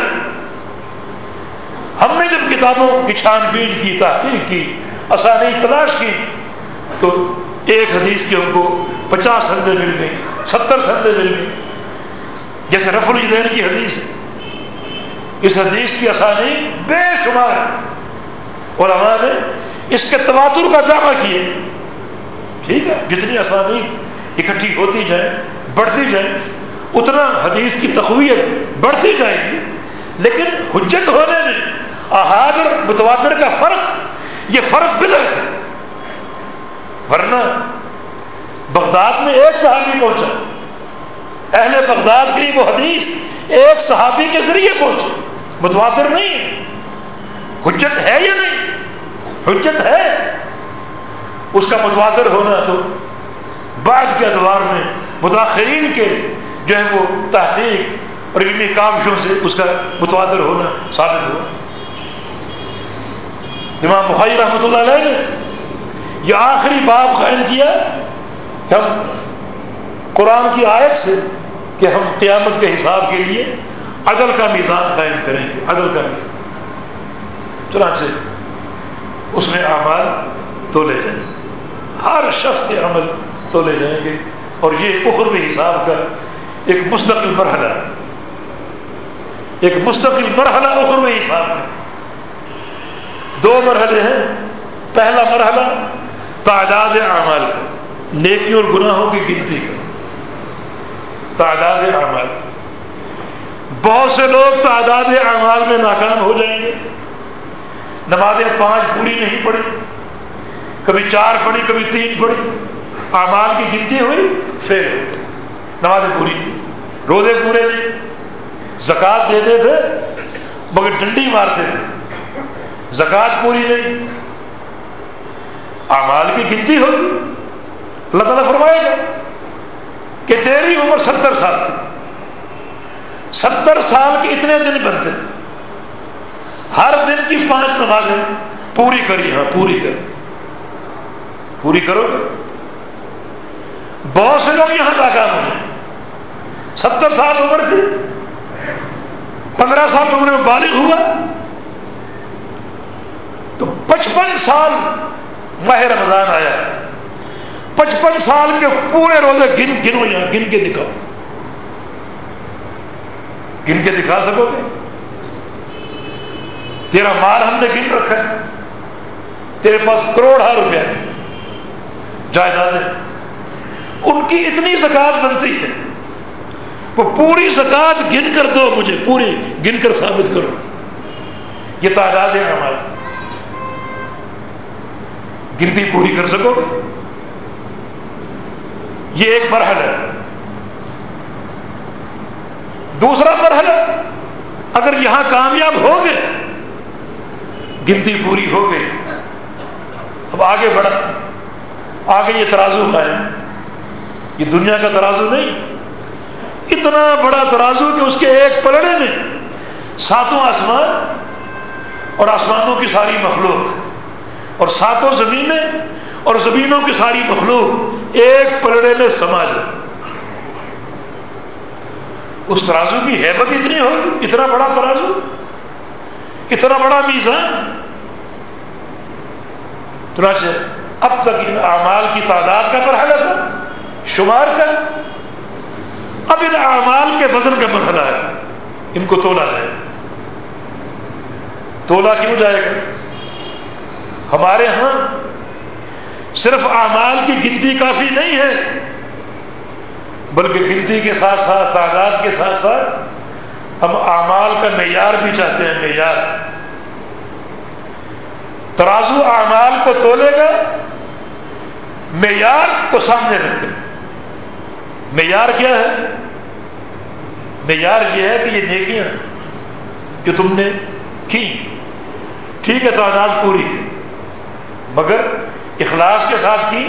ہم نے جب کتابوں کی چھان بین کی، تحقیق کی آسانی تلاش کی، تو ایک حدیث کی ہم کو پچاس سندے مل گئی، ستر سندے مل گئی۔ جیسے رف الجین کی حدیث ہے۔ اس حدیث کی آسانی بے شمار علماء نے اس کے تواتر کا دعویٰ کیے۔ ٹھیک ہے، جتنی آسانی اکٹھی ہوتی جائے، بڑھتی جائے، اتنا حدیث کی تقویت بڑھتی جائے گی، لیکن حجت ہونے میں احاد اور متواتر کا فرق، یہ فرق بلا ہے۔ ورنہ بغداد میں ایک صحابی پہنچا۔ اہل بغداد کی وہ حدیث ایک صحابی کے ذریعے پہنچے متواتر نہیں حجت ہے یا نہیں؟ حجت ہے۔ اس کا متواتر ہونا تو بعد کے ادوار میں متاثرین کے جو ہے وہ تحقیق اور علمی کامشوں سے اس کا متواتر ہونا ثابت ہوا۔ امام بخاری رحمۃ اللہ علیہ نے یہ آخری باب قائم کیا کہ ہم قرآن کی آیت سے کہ ہم قیامت کے حساب کے لیے عدل کا میزان قائم کریں گے، عدل کا میزان۔ چنانچہ اس میں اعمال تو لے جائیں۔ گے ہر شخص کے عمل تو لے جائیں گے اور یہ اخروی حساب کا ایک مستقل مرحلہ ہے۔ ایک مستقل مرحلہ اخروی حساب کا دو مرحلے ہیں۔ پہلا مرحلہ، تعداد اعمال کا نیکیوں اور گناہوں کی گنتی کا۔ تعداد اعمال۔ بہت سے لوگ تعداد اعمال میں ناکام ہو جائیں گے۔ نمازیں پانچ پوری نہیں پڑی کبھی چار پڑی کبھی تین پڑی اعمال کی گنتی ہوئی، پھر نمازیں پوری نہیں روزے پورے نہیں زکوٰۃ دیتے تھے، مگر ڈنڈی مارتے تھے۔ زکوٰۃ پوری نہیں۔ اعمال کی گنتی ہوگی اللہ تعالیٰ فرمائے گا کہ تیری عمر ستر سال تھی۔ ستر سال کے اتنے دن بنتے ہر دن کی پانچ نمازیں پوری کری ہاں پوری کر پوری کرو۔ گے بہت سے لوگ یہاں ناکام ہو ستر سال عمر تھی۔ پندرہ سال عمر میں بالغ ہوا۔ تو پچپن سال ماہ رمضان آیا۔ پچپن سال کے پورے روزے گن گنو یہاں گن کے دکھاؤ۔ گن کے دکھا سکو گے۔ تیرا مال ہم نے گن رکھا ہے۔ تیرے پاس کروڑ ہار روپیہ تھے۔ جائیدادیں ان کی اتنی زکات بنتی ہے۔ وہ پوری زکات گن کر دو مجھے، پوری گن کر ثابت کرو۔ یہ تعداد ہے ہمارا گنتی پوری کر سکو۔ یہ ایک مرحلہ ہے۔ دوسرا مرحلہ، اگر یہاں کامیاب ہو گئے، گنتی پوری ہو گئی، اب آگے بڑھا۔ آگے یہ ترازو قائم۔ یہ دنیا کا ترازو نہیں۔ اتنا بڑا ترازو کہ اس کے ایک پلڑے میں ساتوں آسمان اور آسمانوں کی ساری مخلوق، اور ساتوں زمینیں اور زمینوں کی ساری مخلوق ایک پلڑے میں سما جائے۔ اس ترازو کی حیبت اتنی ہو، اتنا بڑا ترازو، اتنا بڑا میزان۔ چنانچہ اب تک ان اعمال کی تعداد کا مرحلہ تھا، شمار کا۔ اب ان اعمال کے وزن کا مرحلہ ہے۔ ان کو تولا جائے۔ تولا کیوں جائے گا؟ ہمارے ہاں صرف اعمال کی گنتی کافی نہیں ہے، بلکہ گنتی کے ساتھ ساتھ تعداد کے ساتھ ساتھ ہم اعمال کا معیار بھی چاہتے ہیں، معیار۔ ترازو اعمال کو تولے گا، معیار کو سامنے رکھے معیار کیا ہے؟ معیار یہ ہے کہ یہ نیکیاں جو تم نے کی، ٹھیک ہے، تعداد پوری ہے، مگر اخلاص کے ساتھ کی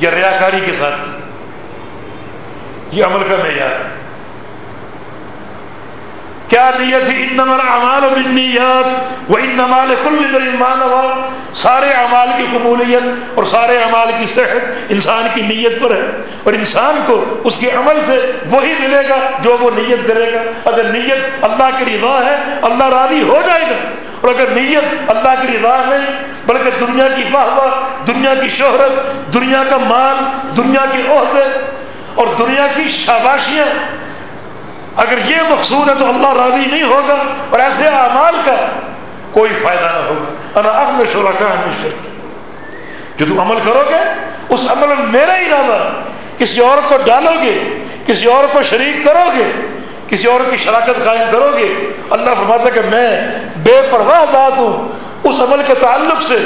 یا ریاکاری کے ساتھ کی؟ یہ عمل کا معیار ہے۔ کیا نیت ہی ان نمر اعمال و نیت وہ ان نمال کل سارے اعمال کی قبولیت اور سارے اعمال کی صحت انسان کی نیت پر ہے اور انسان کو اس کے عمل سے وہی ملے گا جو وہ نیت کرے گا. اگر نیت اللہ کی رضا ہے، اللہ راضی ہو جائے گا. اور اگر نیت اللہ کی رضا نہیں، بلکہ دنیا کی واہ دنیا کی شہرت، دنیا کا مال، دنیا کے عہدے اور دنیا کی شاباشیاں اگر یہ مقصود ہے تو اللہ راضی نہیں ہوگا اور ایسے اعمال کا کوئی فائدہ نہ ہوگا۔ انا اہم شرکا ہمیشہ جو تم عمل کرو گے اس عمل میں میرا ہی ارادہ کسی اور کو ڈالو گے کسی اور کو شریک کرو گے کسی اور کی شراکت قائم کرو گے اللہ فرماتا کہ میں بے پرواہ ذات ہوں۔ اس عمل کے تعلق سے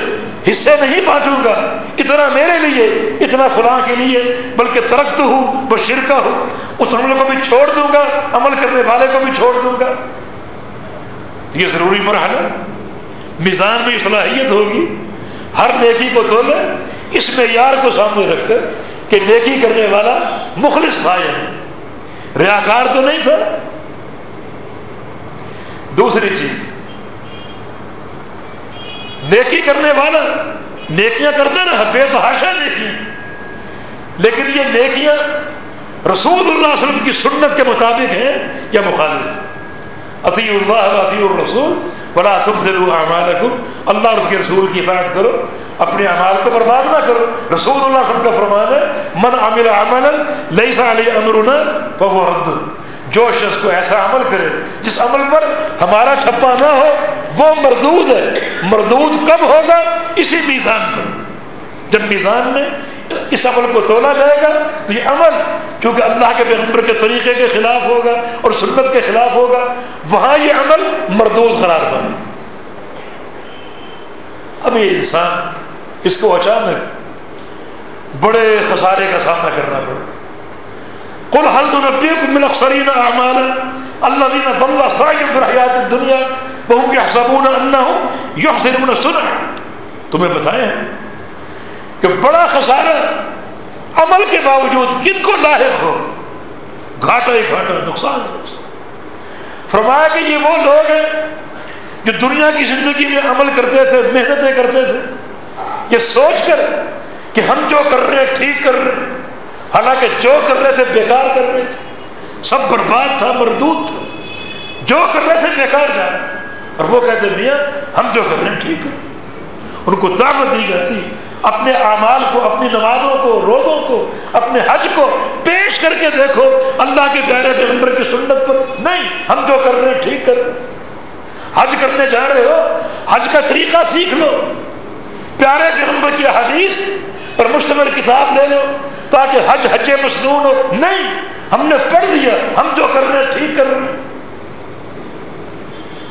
حصے نہیں بانٹوں گا۔ اتنا میرے لیے، اتنا فلاں کے لیے، بلکہ ترقت ہوں وہ شرکا ہوں۔ اس عمل کو بھی چھوڑ دوں گا، عمل کرنے والے کو بھی چھوڑ دوں گا۔ یہ ضروری مرحلہ۔ میزان میں صلاحیت ہوگی۔ ہر نیکی کو تولے، اس میں یار کو سامنے رکھ کر کہ نیکی کرنے والا مخلص تھا یا نہیں۔ ریاکار تو نہیں تھا۔ دوسری چیز نیکی کرنے والا نیکیاں کرتے نا بے تحاشا نیکیاں لیکن یہ نیکیاں رسول اللہ علیہ وسلم کی سنت کے مطابق ہیں یا مخالف عطی اللہ عطی الرسول بلا تم سے اللہ اس کے رسول کی حفاظت کرو، اپنے اعمال کو برباد نہ کرو۔ رسول اللہ صلی اللہ علیہ وسلم کا فرمان ہے، من عامل عمل لیسا علی امرنا فهو رد۔ جو شخص کو ایسا عمل کرے، جس عمل پر ہمارا ٹھپا نہ ہو، وہ مردود ہے۔ مردود کب ہوگا؟ اسی میزان پر۔ جب میزان میں اس عمل کو تولا جائے گا، تو یہ عمل کیونکہ اللہ کے پیغمبر کے طریقے کے خلاف ہوگا اور سنت کے خلاف ہوگا، وہاں یہ عمل مردود قرار بنے۔ اب یہ انسان اس کو اچانک بڑے خسارے کا سامنا کرنا پڑا کل حل تو نبی کو مل اکثرین اعمال اللہ دینا ضلع سائن حیات دنیا بہو کے حسابون انا تمہیں بتائیں کہ بڑا خسارہ عمل کے باوجود کن کو لاحق ہو؟ گھاٹا ہی گھاٹا نقصان۔ فرمایا کہ یہ وہ لوگ ہیں جو دنیا کی زندگی میں عمل کرتے تھے، محنتیں کرتے تھے، یہ سوچ کر کہ ہم جو کر رہے ہیں، ٹھیک کر رہے ہیں حالانکہ جو کر رہے تھے بیکار کر رہے تھے، سب برباد تھا، مردود تھا۔ جو کر رہے تھے بیکار جا رہے تھے۔ اور وہ کہتے میاں، ہم جو کر رہے ہیں ٹھیک کر ان کو دعوت دی جاتی اپنے اعمال کو، اپنی نمازوں کو، روزوں کو، اپنے حج کو پیش کر کے دیکھو۔ اللہ کے پیارے پیغمبر کی سنت پر نہیں، ہم جو کر رہے ہیں ٹھیک کر رہے حج کرنے جا رہے ہو، حج کا طریقہ سیکھ لو۔ پیارے پیغمبر کی حدیث پر مشتمل کتاب لے لو تاکہ حج حج مصنون ہو۔ نہیں، ہم نے پڑھ دیا ہم جو کر رہے ہیں ٹھیک کر رہے ہیں۔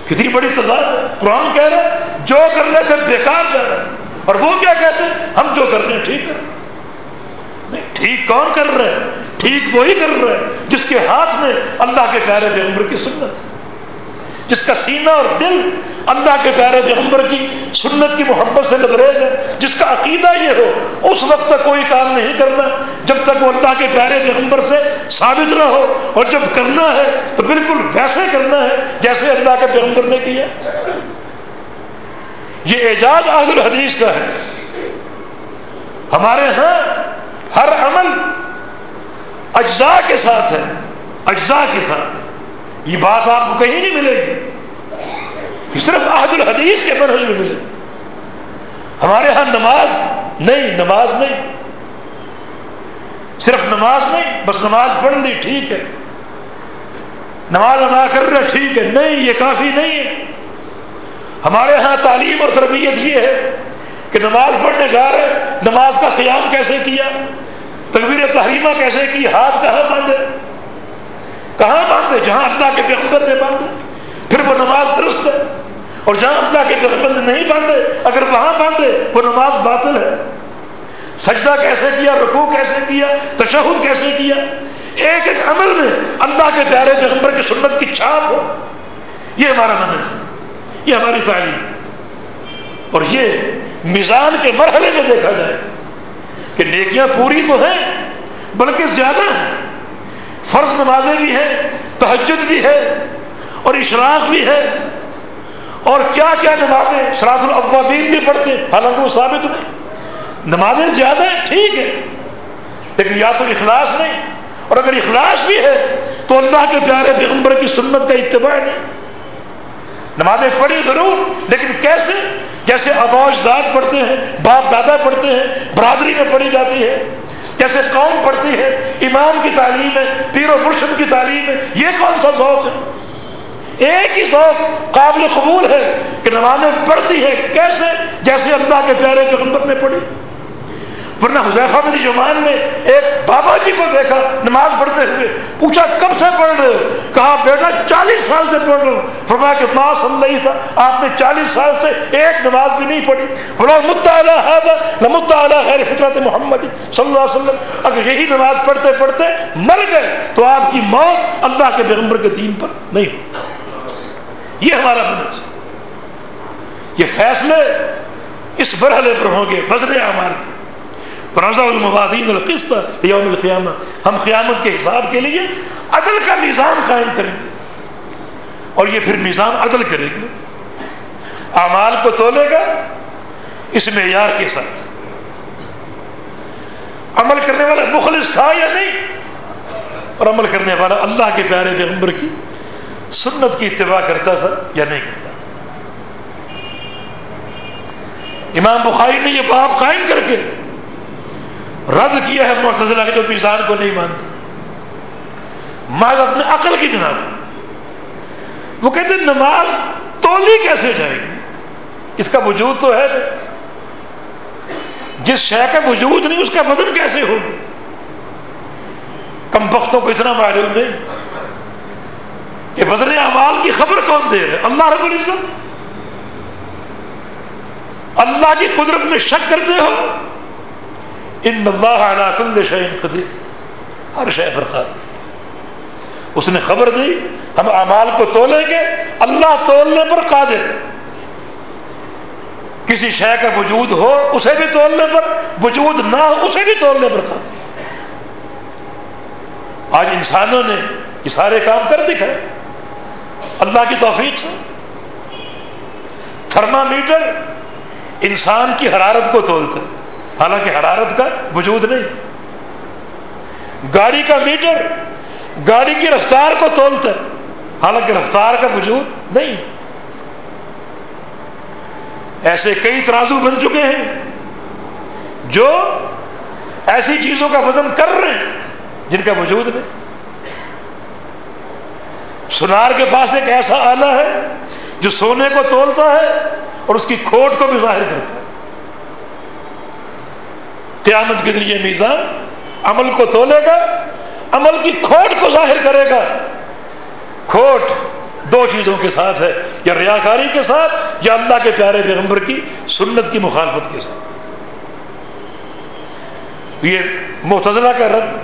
کتنی بڑی تضاد ہے۔ قرآن کہہ رہے جو کر رہے تھے بیکار جا رہے تھے۔ اور وہ کیا کہتے ہیں؟ ہم جو کر رہے ہیں ٹھیک کر نہیں، ٹھیک کون کر رہے ہیں ٹھیک وہی کر رہے ہیں جس کے ہاتھ میں اللہ کے پیارے پیغمبر کی سنت ہے۔ جس کا سینہ اور دل اللہ کے پیارے پیغمبر کی سنت کی محبت سے لبریز ہے، جس کا عقیدہ یہ ہو، اس وقت تک کوئی کام نہیں کرنا، جب تک وہ اللہ کے پیارے پیغمبر سے ثابت نہ ہو، اور جب کرنا ہے تو بالکل ویسے کرنا ہے جیسے اللہ کے پیغمبر نے کیا۔ یہ اعجاز آج الحدیث کا ہے۔ ہمارے ہاں ہر عمل اجزاء کے ساتھ ہے، اجزاء کے ساتھ۔ ہے یہ بات آپ کو کہیں نہیں ملے گی۔ صرف عہد الحدیث کے مرحل میں ملے۔ ہمارے ہاں نماز نہیں نماز نہیں۔ صرف نماز نہیں، بس نماز پڑھ لی، ٹھیک ہے۔ نماز ادا کر رہے، ٹھیک ہے۔ نہیں، یہ کافی نہیں ہے۔ ہمارے ہاں تعلیم اور تربیت یہ ہے کہ نماز پڑھنے جا رہے، نماز کا قیام کیسے کیا تقبیر تحریمہ کیسے کی، ہاتھ کہاں باندھے؟ کہاں باندھے؟ جہاں اللہ کے پیغمبر نے باندھے۔ پھر وہ نماز درست ہے۔ اور جہاں اللہ کے پیغمبر نے نہیں باندھے، اگر وہاں باندھے، وہ نماز باطل ہے۔ سجدہ کیسے کیا؟ رکوع کیسے کیا؟ تشہد کیسے کیا؟ ایک ایک عمل میں اللہ کے پیارے پیغمبر کی سنت کی چھاپ ہو۔ یہ ہمارا منج ہے۔ یہ ہماری تعلیم اور یہ میزان کے مرحلے میں دیکھا جائے کہ نیکیاں پوری تو ہیں، بلکہ زیادہ ہیں۔ فرض نمازیں بھی ہیں، تہجد بھی ہے اور اشراق بھی ہے اور کیا کیا نمازیں شراط الاوابین بھی پڑھتے ہیں حالانکہ وہ ثابت نہیں۔ نمازیں زیادہ ہیں، ٹھیک ہے لیکن یا تو اخلاص نہیں۔ اور اگر اخلاص بھی ہے، تو اللہ کے پیارے پیغمبر کی سنت کا اتباع نہیں۔ نمازیں پڑھی ضرور، لیکن کیسے؟ جیسے ابوج داد پڑھتے ہیں، باپ دادا پڑھتے ہیں، برادری میں پڑھی جاتی ہے۔ جیسے قوم پڑھتی ہے، امام کی تعلیم ہے، پیر و مرشد کی تعلیم ہے، یہ کون سا ذوق ہے؟ ایک ہی ذوق قابل قبول ہے کہ نمازیں پڑھتی ہے، کیسے؟ جیسے اللہ کے پیارے پیغمبر نے پڑھی۔ ورنہ حضیفہ بن جمان نے ایک بابا جی کو دیکھا نماز پڑھتے ہوئے، پوچھا، کب سے پڑھ رہے ہو؟ کہا، بیٹا، چالیس سال سے پڑھ رہا ہوں۔ فرمایا کہ ماں صلی تھا، آپ نے چالیس سال سے ایک نماز بھی نہیں پڑھی۔ فرما مطالعہ مطالعہ خیر فطرت محمد صلی اللہ علیہ وسلم۔ اگر یہی نماز پڑھتے پڑھتے مر گئے، تو آپ کی موت اللہ کے پیغمبر کے دین پر نہیں یہ ہمارا منج یہ فیصلے اس مرحلے پر ہوں گے، وزن اعمال کے الموازین القسط یوم القیامہ۔ ہم قیامت کے حساب کے لیے عدل کا نظام قائم کریں گے۔ اور یہ پھر نظام عدل کرے گا۔ اعمال کو تولے گا اس معیار کے ساتھ۔ عمل کرنے والا مخلص تھا یا نہیں؟ اور عمل کرنے والا اللہ کے پیارے پیغمبر کی سنت کی اتباع کرتا تھا یا نہیں کرتا تھا؟ امام بخاری نے یہ باب قائم کر کے رد کیا ہے معتزلہ کے جو میزان کو نہیں مانتے۔ ماض اپنے عقل کی جناب۔ وہ کہتے ہیں نماز تولی کیسے جائے گی؟ اس کا وجود تو ہے۔ جس شے کا وجود نہیں، اس کا وزن کیسے ہوگا؟ کم وقتوں کو اتنا معلوم نہیں۔ کہ وزن اعمال کی خبر کون دے رہے اللہ رب العزت۔ اللہ کی قدرت میں شک کرتے ہو۔ ان اللہ کل قدیر۔ ہر شے پر قادر۔ اس نے خبر دی، ہم اعمال کو تولیں گے، اللہ تولنے پر قادر۔ کسی شے کا وجود ہو، اسے بھی تولنے پر، وجود نہ ہو، اسے بھی تولنے پر قادر۔ آج انسانوں نے یہ سارے کام کر دکھائے اللہ کی توفیق سے۔ تھرما میٹر انسان کی حرارت کو تولتا ہے۔ حالانکہ حرارت کا وجود نہیں۔ گاڑی کا میٹر گاڑی کی رفتار کو تولتا ہے، حالانکہ رفتار کا وجود نہیں۔ ایسے کئی ترازو بن چکے ہیں جو ایسی چیزوں کا وزن کر رہے ہیں جن کا وجود نہیں۔ سنار کے پاس ایک ایسا آلہ ہے جو سونے کو تولتا ہے اور اس کی کھوٹ کو بھی ظاہر کرتا ہے۔ قیامت کے دن یہ میزان عمل کو تولے گا، عمل کی کھوٹ کو ظاہر کرے گا۔ کھوٹ دو چیزوں کے ساتھ ہے، یا ریاکاری کے ساتھ، یا اللہ کے پیارے پیغمبر کی سنت کی مخالفت کے ساتھ۔ تو یہ متضرہ کا رد،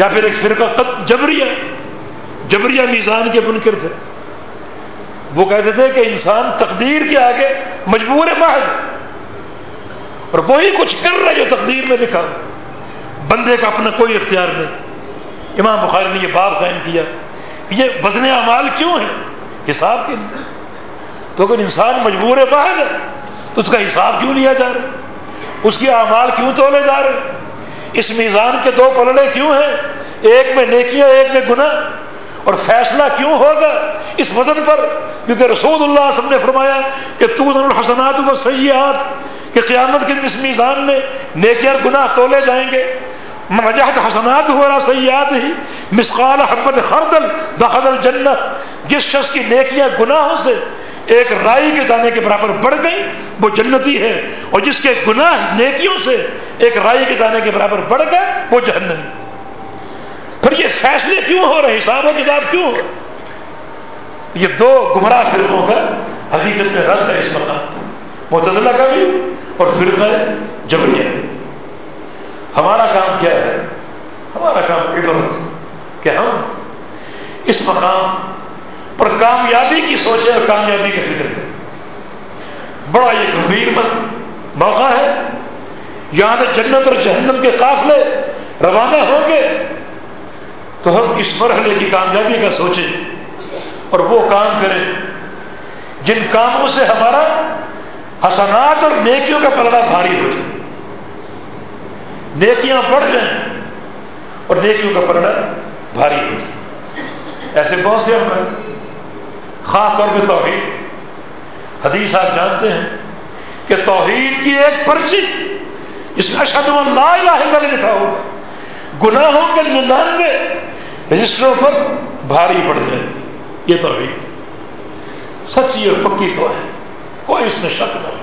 یا پھر ایک فرقہ جبریہ جبریہ میزان کے منکر تھے۔ وہ کہتے تھے کہ انسان تقدیر کے آگے مجبور محض اور وہی کچھ کر رہا ہے جو تقدیر میں لکھا بندے کا اپنا کوئی اختیار نہیں۔ امام بخاری نے یہ باب قائم کیا کہ یہ وزن اعمال کیوں ہے؟ حساب کے لیے۔ تو اگر انسان مجبور ہے باہر ہے، تو اس کا حساب کیوں لیا جا رہا اس کی اعمال کیوں تولے جا رہے اس میزان کے دو پلڑے کیوں ہیں؟ ایک میں نیکیاں، ایک میں گناہ۔ اور فیصلہ کیوں ہوگا؟ اس وزن پر کیونکہ رسول اللہ سب نے فرمایا کہ تو الحسنات و سیاحت کہ قیامت کے دن اس میزان میں نیکیار گناہ تولے جائیں گے۔ مجاہد حسنات ہوا سیاحت ہی مسقال حبت خردل دخل الجنت جس شخص کی نیکیاں گناہوں سے ایک رائی کے دانے کے برابر بڑھ گئی وہ جنتی ہے۔ اور جس کے گناہ نیکیوں سے ایک رائی کے دانے کے برابر بڑھ گئے، وہ جہنمی۔ پھر یہ فیصلے کیوں ہو رہے حساب و کتاب کیوں ہو رہے یہ دو گمراہ فرقوں کا حقیقت میں رد ہے اس مقام متضلہ کا بھی اور فرقہ جبریہ ہمارا کام کیا ہے؟ ہمارا کام عبرت کہ ہم اس مقام پر کامیابی کی سوچیں اور کامیابی کا فکر کریں۔ بڑا یہ گمبھیر موقع ہے۔ یہاں سے جنت اور جہنم کے قافلے روانہ ہوں گے۔ تو ہم اس مرحلے کی کامیابی کا سوچیں اور وہ کام کریں جن کاموں سے ہمارا حسنات اور نیکیوں کا پلڑا بھاری ہو جائے۔ نیکیاں بڑھ جائیں اور نیکیوں کا پلڑا بھاری ہو جائے۔ ایسے بہت سے ہم خاص طور پہ توحید۔ حدیث آپ جانتے ہیں کہ توحید کی ایک پرچی اس میں اشد اللہ لکھا ہوگا، گناہوں کے ننانوے رجسٹروں پر بھاری پڑ جائے گی۔ یہ تو سچی اور پکی گواہی کوئی اس میں شک نہ ہو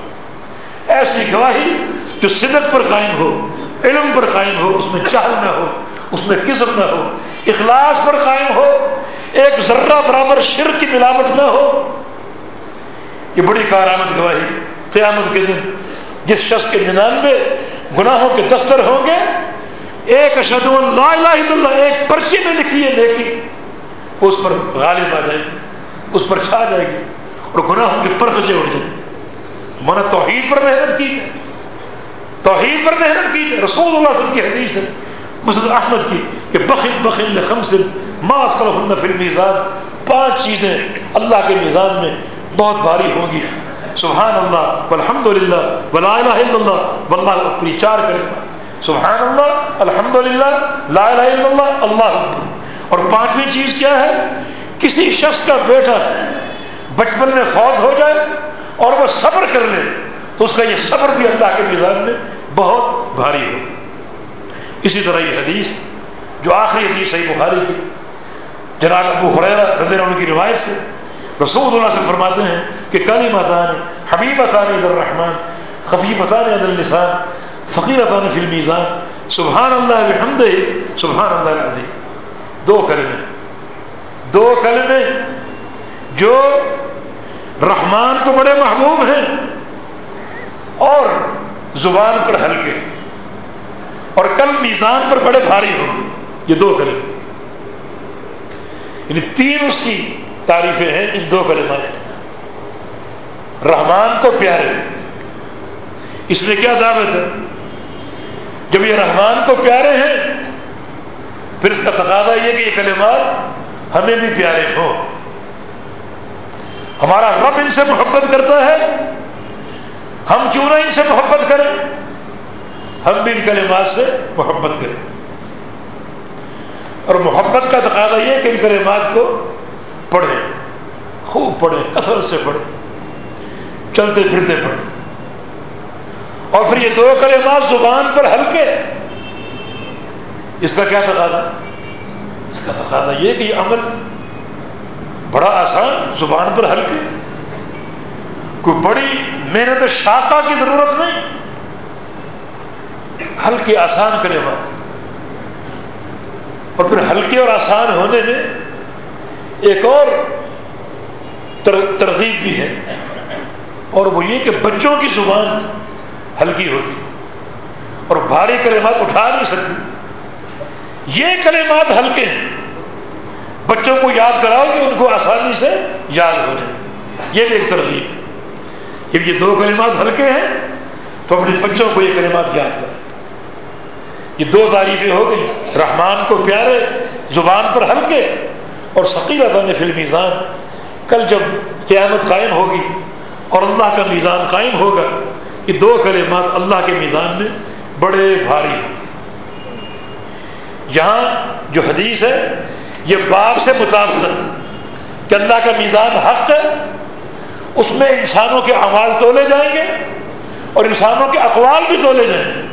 ایسی گواہی جو صدق پر قائم ہو، علم پر قائم ہو، اس میں چاہل نہ ہو، اس میں قسم نہ ہو، اخلاص پر قائم ہو، ایک ذرہ برابر شر کی ملاوٹ نہ ہو، یہ بڑی کارآمد گواہی۔ قیامت کے دن جس شخص کے ننانوے گناہوں کے دفتر ہوں گے ایک اشد اللہ الہ اللہ، ایک پرچی میں لکھی ہے نیکی۔ اس پر غالب آ جائے گی، اس پر چھا جائے گی اور گناہوں کے پرخجے اڑ جائیں۔ مانا توحید پر محنت کی جائے توحید پر محنت کی جائے رسول اللہ صلی اللہ علیہ وسلم کی حدیث ہے مسلم احمد کی، کہ بخل بخل خمس ما اثقلهن فی المیزان۔ پانچ چیزیں اللہ کے میزان میں بہت بھاری ہوں گی۔ سبحان اللہ والحمد للہ ولا الہ الا اللہ، واللہ اپنی چار کرے۔ سبحان اللہ الحمد للہ لا الہ الا اللہ اللہ اور پانچویں چیز کیا ہے؟ کسی شخص کا بیٹا بچپن میں فوت ہو جائے اور وہ صبر کر لے، تو اس کا یہ صبر بھی اللہ کے میزان میں بہت بھاری ہو۔ اسی طرح یہ حدیث، جو آخری حدیث ہے بخاری کی، جناب ابو حریرہ رضی اللہ عنہ کی روایت سے رسول اللہ سے فرماتے ہیں کہ کلی متان حبیب اطان الرحمان خفیف اطان النسان۔ فقیر اطان فی المیزان سبحان اللہ بحمد سبحان اللہ العظیم۔ دو کلمے دو کلمے جو رحمان کو بڑے محبوب ہیں اور زبان پر ہلکے اور کل میزان پر بڑے بھاری ہوں گے۔ یہ دو کلمے۔ یعنی تین اس کی تعریفیں ہیں، ان دو کلمات کی۔ رحمان کو پیارے۔ اس میں کیا دعوت ہے؟ جب یہ رحمان کو پیارے ہیں، پھر اس کا تقاضا یہ کہ یہ کلمات ہمیں بھی پیارے ہوں۔ ہمارا رب ان سے محبت کرتا ہے، ہم کیوں نہ ان سے محبت کریں؟ ہم بھی ان کلمات سے محبت کریں۔ اور محبت کا تقاضا یہ کہ ان کلمات کو پڑھیں، خوب پڑھیں، کثرت سے پڑھیں، چلتے پھرتے پڑھیں۔ اور پھر یہ دو کلمات زبان پر ہلکے۔ اس کا کیا تقاضا؟ اس کا تقاضا یہ کہ یہ عمل بڑا آسان، زبان پر ہلکے۔ کوئی بڑی محنت شاقہ کی ضرورت نہیں۔ ہلکے، آسان کلمات۔ اور پھر ہلکے اور آسان ہونے میں ایک اور ترغیب بھی ہے۔ اور وہ یہ کہ بچوں کی زبان ہلکی ہوتی اور بھاری کلمات اٹھا نہیں سکتی۔ یہ کلمات ہلکے ہیں۔ بچوں کو یاد کراؤ کہ ان کو آسانی سے یاد ہو جائے۔ یہ بھی ایک ترغیب جب یہ دو کلمات ہلکے ہیں، تو اپنے بچوں کو یہ کلمات یاد کریں یہ دو تعریفیں ہو گئی رحمان کو پیارے، زبان پر ہلکے اور ثقیل نے فل میزان کل جب قیامت قائم ہوگی اور اللہ کا میزان قائم ہوگا کہ دو کلمات اللہ کے میزان میں بڑے بھاری یہاں جو حدیث ہے، یہ باپ سے مطابقت، کہ اللہ کا میزان حق ہے، اس میں انسانوں کے اعمال تولے جائیں گے اور انسانوں کے اقوال بھی تولے جائیں گے۔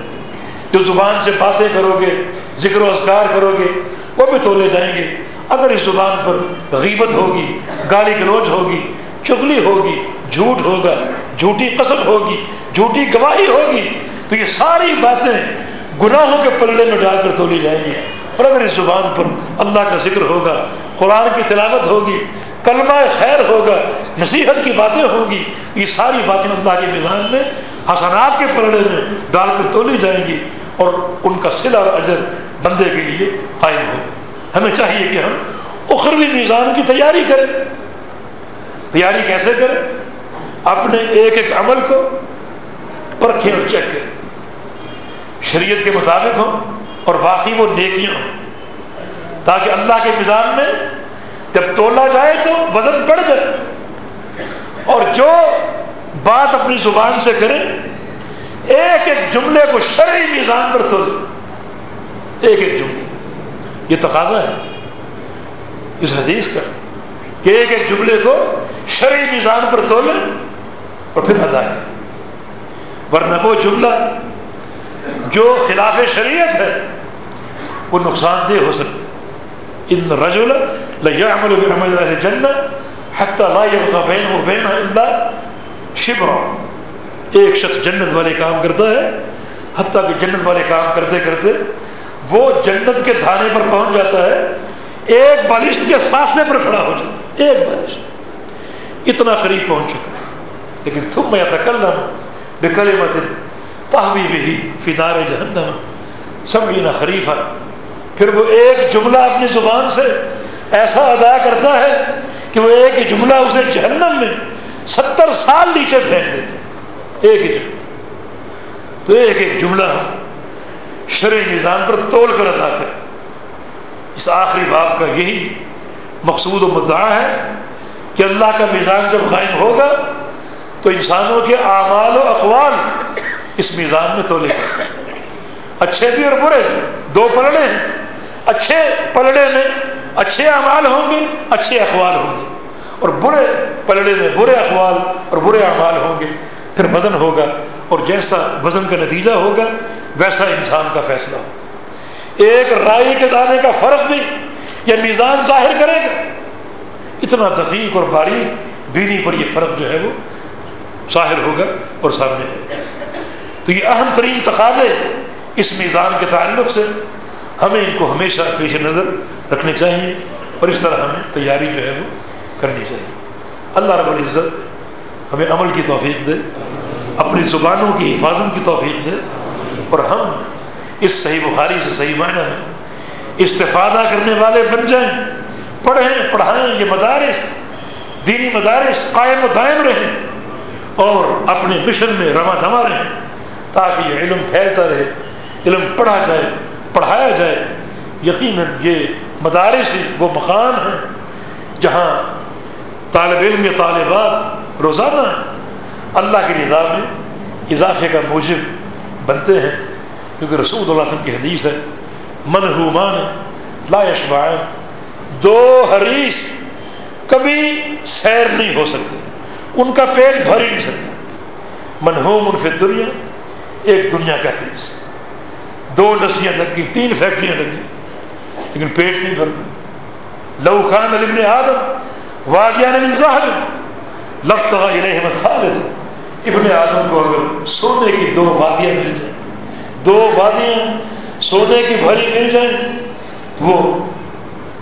جو زبان سے باتیں کرو گے، ذکر و اذکار کرو گے، وہ بھی تولے جائیں گے۔ اگر اس زبان پر غیبت ہوگی، گالی گلوچ ہوگی چگلی ہوگی، جھوٹ ہوگا، جھوٹی قسم ہوگی، جھوٹی گواہی ہوگی، تو یہ ساری باتیں گناہوں کے پلڑے میں ڈال کر تولی جائیں گی۔ اور اگر اس زبان پر اللہ کا ذکر ہوگا، قرآن کی تلاوت ہوگی، کلمہ خیر ہوگا، نصیحت کی باتیں ہوں گی یہ ساری باتیں اللہ کے نظام میں، حسنات کے پلڑے میں ڈال کر تولی جائیں گی اور ان کا سلا اور اجر بندے کے لیے قائم ہوگا۔ ہمیں چاہیے کہ ہم اخروی میزان کی تیاری کریں۔ تیاری کیسے کریں اپنے ایک ایک عمل کو پرکھیں اور چیک کریں شریعت کے مطابق ہوں اور باقی وہ نیکیاں ہوں۔ تاکہ اللہ کے میزان میں جب تولا جائے تو وزن بڑھ جائے۔ اور جو بات اپنی زبان سے کرے، ایک ایک جملے کو شرعی میزان پر تولے۔ ایک ایک جملے۔ یہ تقاضا ہے۔ اس حدیث کا کہ ایک ایک جملے کو شرعی میزان پر تولے اور پھر ادا کرے ورنہ وہ جملہ جو خلاف شریعت ہے، وہ نقصان دہ ہو سکتا ان رجول ليعمل بعمل اهل الجنه ایک شخص جنت والے کام کرتا ہے، حتیٰ کہ جنت والے کام کرتے کرتے وہ جنت کے دھانے پر پہنچ جاتا ہے، ایک بالشت کے فاصلے پر کھڑا ہو جاتا ہے۔ ایک بالشت۔ اتنا قریب پہنچ چکا لیکن سب میں تکلم ثم يتكلم بكلمه تهوي به في نار جهنم سبعين خریفہ پھر وہ ایک جملہ اپنی زبان سے ایسا ادا کرتا ہے کہ وہ ایک جملہ اسے جہنم میں ستر سال نیچے پھینک دیتے ایک ہی جملہ۔ تو ایک ایک جملہ شرع نظام پر تول کر ادا کر اس آخری باب کا یہی مقصود و مدعا ہے۔ کہ اللہ کا میزان جب قائم ہوگا تو انسانوں کے اعمال و اقوال اس میزان میں تولے اچھے بھی اور برے دو پلڑے ہیں۔ اچھے پلڑے میں اچھے اعمال ہوں گے، اچھے اخوال ہوں گے۔ اور برے پلڑے میں برے اخوال اور برے اعمال ہوں گے۔ پھر وزن ہوگا اور جیسا وزن کا نتیجہ ہوگا، ویسا انسان کا فیصلہ ہوگا۔ ایک رائی کے دانے کا فرق بھی یہ میزان ظاہر کرے گا۔ اتنا دقیق اور باریک بینی پر یہ فرق جو ہے وہ ظاہر ہوگا اور سامنے ہے۔ تو یہ اہم ترین تقاضے اس میزان کے تعلق سے۔ ہمیں ان کو ہمیشہ پیش نظر رکھنے چاہیے اور اس طرح ہمیں تیاری جو ہے وہ کرنی چاہیے۔ اللہ رب العزت ہمیں عمل کی توفیق دے، اپنی زبانوں کی حفاظت کی توفیق دے اور ہم اس صحیح بخاری سے صحیح معنی میں استفادہ کرنے والے بن جائیں۔ پڑھیں، پڑھائیں یہ مدارس، دینی مدارس قائم و دائم رہیں اور اپنے مشن میں رواں دھما رہیں تاکہ یہ علم پھیلتا رہے، علم پڑھا جائے، پڑھایا جائے۔ یقیناً یہ مدارس وہ مقام ہیں جہاں طالب علم یا طالبات روزانہ اللہ کی رضا میں اضافے کا موجب بنتے ہیں۔ کیونکہ رسول اللہ علیہ وسلم کی حدیث ہے منحومان لا یشبعان دو حریث کبھی سیر نہیں ہو سکتے، ان کا پیٹ بھر ہی نہیں سکتا۔ منہوم ان فی دنیا ایک دنیا کا حریث دو نسیاں لگ گئی، تین فیکٹریاں لگ گئی، لیکن پیٹ نہیں بھر لو خان ابن آدم واقعہ نے لفت ثالث ابن آدم کو اگر سونے کی دو وادیاں مل جائیں، دو وادیاں سونے کی بھری مل جائیں، تو وہ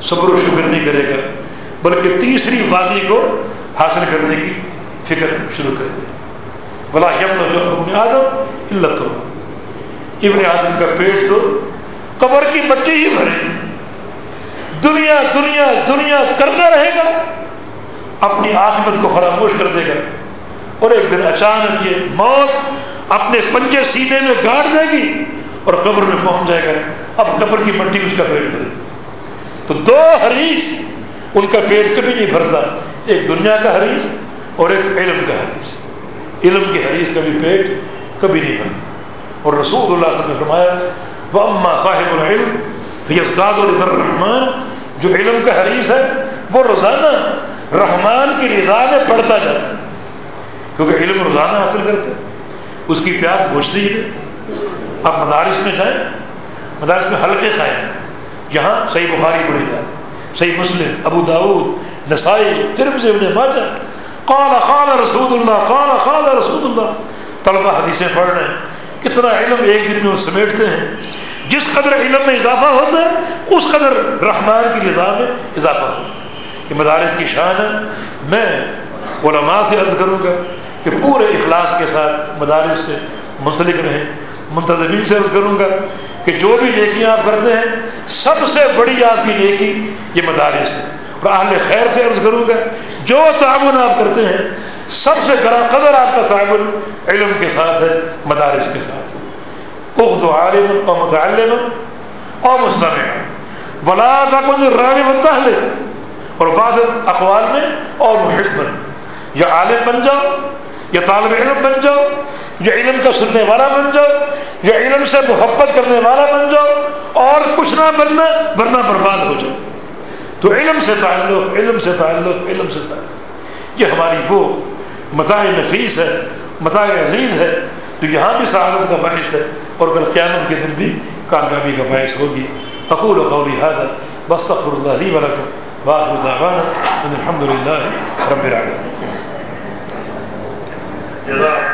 صبر و شکر نہیں کرے گا، بلکہ تیسری وادی کو حاصل کرنے کی فکر شروع کر دے۔ بلا یمن جو ابن آدم علت ہوگا ابن آدم کا پیٹ تو قبر کی مٹی ہی بھرے۔ دنیا دنیا دنیا کرتا رہے گا، اپنی آخمت کو فراموش کر دے گا۔ اور ایک دن اچانک یہ موت اپنے پنجے سینے میں گاڑ دے گی اور قبر میں پہنچ جائے گا۔ اب قبر کی مٹی اس کا پیٹ بھرے۔ تو دو حریث ان کا پیٹ کبھی نہیں بھرتا۔ ایک دنیا کا حریث اور ایک علم کا حریث علم کی حریث کا بھی پیٹ کبھی نہیں بھرتا۔ اور رسول اللہ صلی اللہ علیہ وسلم نے فرمایا وہ اما صاحب العلم یزداد الرحمان جو علم کا حریث ہے، وہ روزانہ رحمان کی رضا میں پڑھتا جاتا ہے۔ کیونکہ علم روزانہ حاصل کرتے اس کی پیاس بوجھتی ہی نہیں آپ مدارس میں جائیں، مدارس میں ہلکے قائم یہاں صحیح بخاری پڑھی جاتی صحیح مسلم، ابو داود، نسائی ترمز ابن ماجہ۔ قال قال رسول اللہ قال قال رسول اللہ طلبہ حدیثیں پڑھ رہے ہیں، کتنا علم ایک دن میں وہ سمیٹتے ہیں۔ جس قدر علم میں اضافہ ہوتا ہے، اس قدر رحمان کی رضا میں اضافہ ہوتا ہے۔ یہ مدارس کی شان ہے۔ میں علماء سے عرض کروں گا کہ پورے اخلاص کے ساتھ مدارس سے منسلک رہیں۔ منتظمین سے عرض کروں گا کہ جو بھی نیکیاں آپ کرتے ہیں، سب سے بڑی آپ کی نیکی یہ مدارس ہے۔ اور اہل خیر سے عرض کروں گا، جو تعاون آپ کرتے ہیں، سب سے گرا قدر آپ کا تعاون علم کے ساتھ ہے، مدارس کے ساتھ ہے۔ اخت و عالم اور متعلم اور مستمع۔ ولا تکن راغب تہلب اور بعض اقوال میں، اور محب بن۔ یا عالم بن جاؤ یا طالب علم بن جاؤ، یا علم کا سننے والا بن جاؤ، یا علم سے محبت کرنے والا بن جاؤ، اور کچھ نہ بننا، ورنہ برباد ہو جاؤ۔ تو علم سے تعلق، علم سے تعلق، علم سے تعلق۔ یہ ہماری وہ متاع نفیس ہے متاع عزیز ہے تو یہاں بھی سعادت کا باعث ہے، اور بل قیامت کے دن بھی کامیابی کا باعث ہوگی۔ اقول قولی هذا بستغفر الله لي ولكم واخر دعوانا ان الحمد لله رب العالمين۔ جزاک اللہ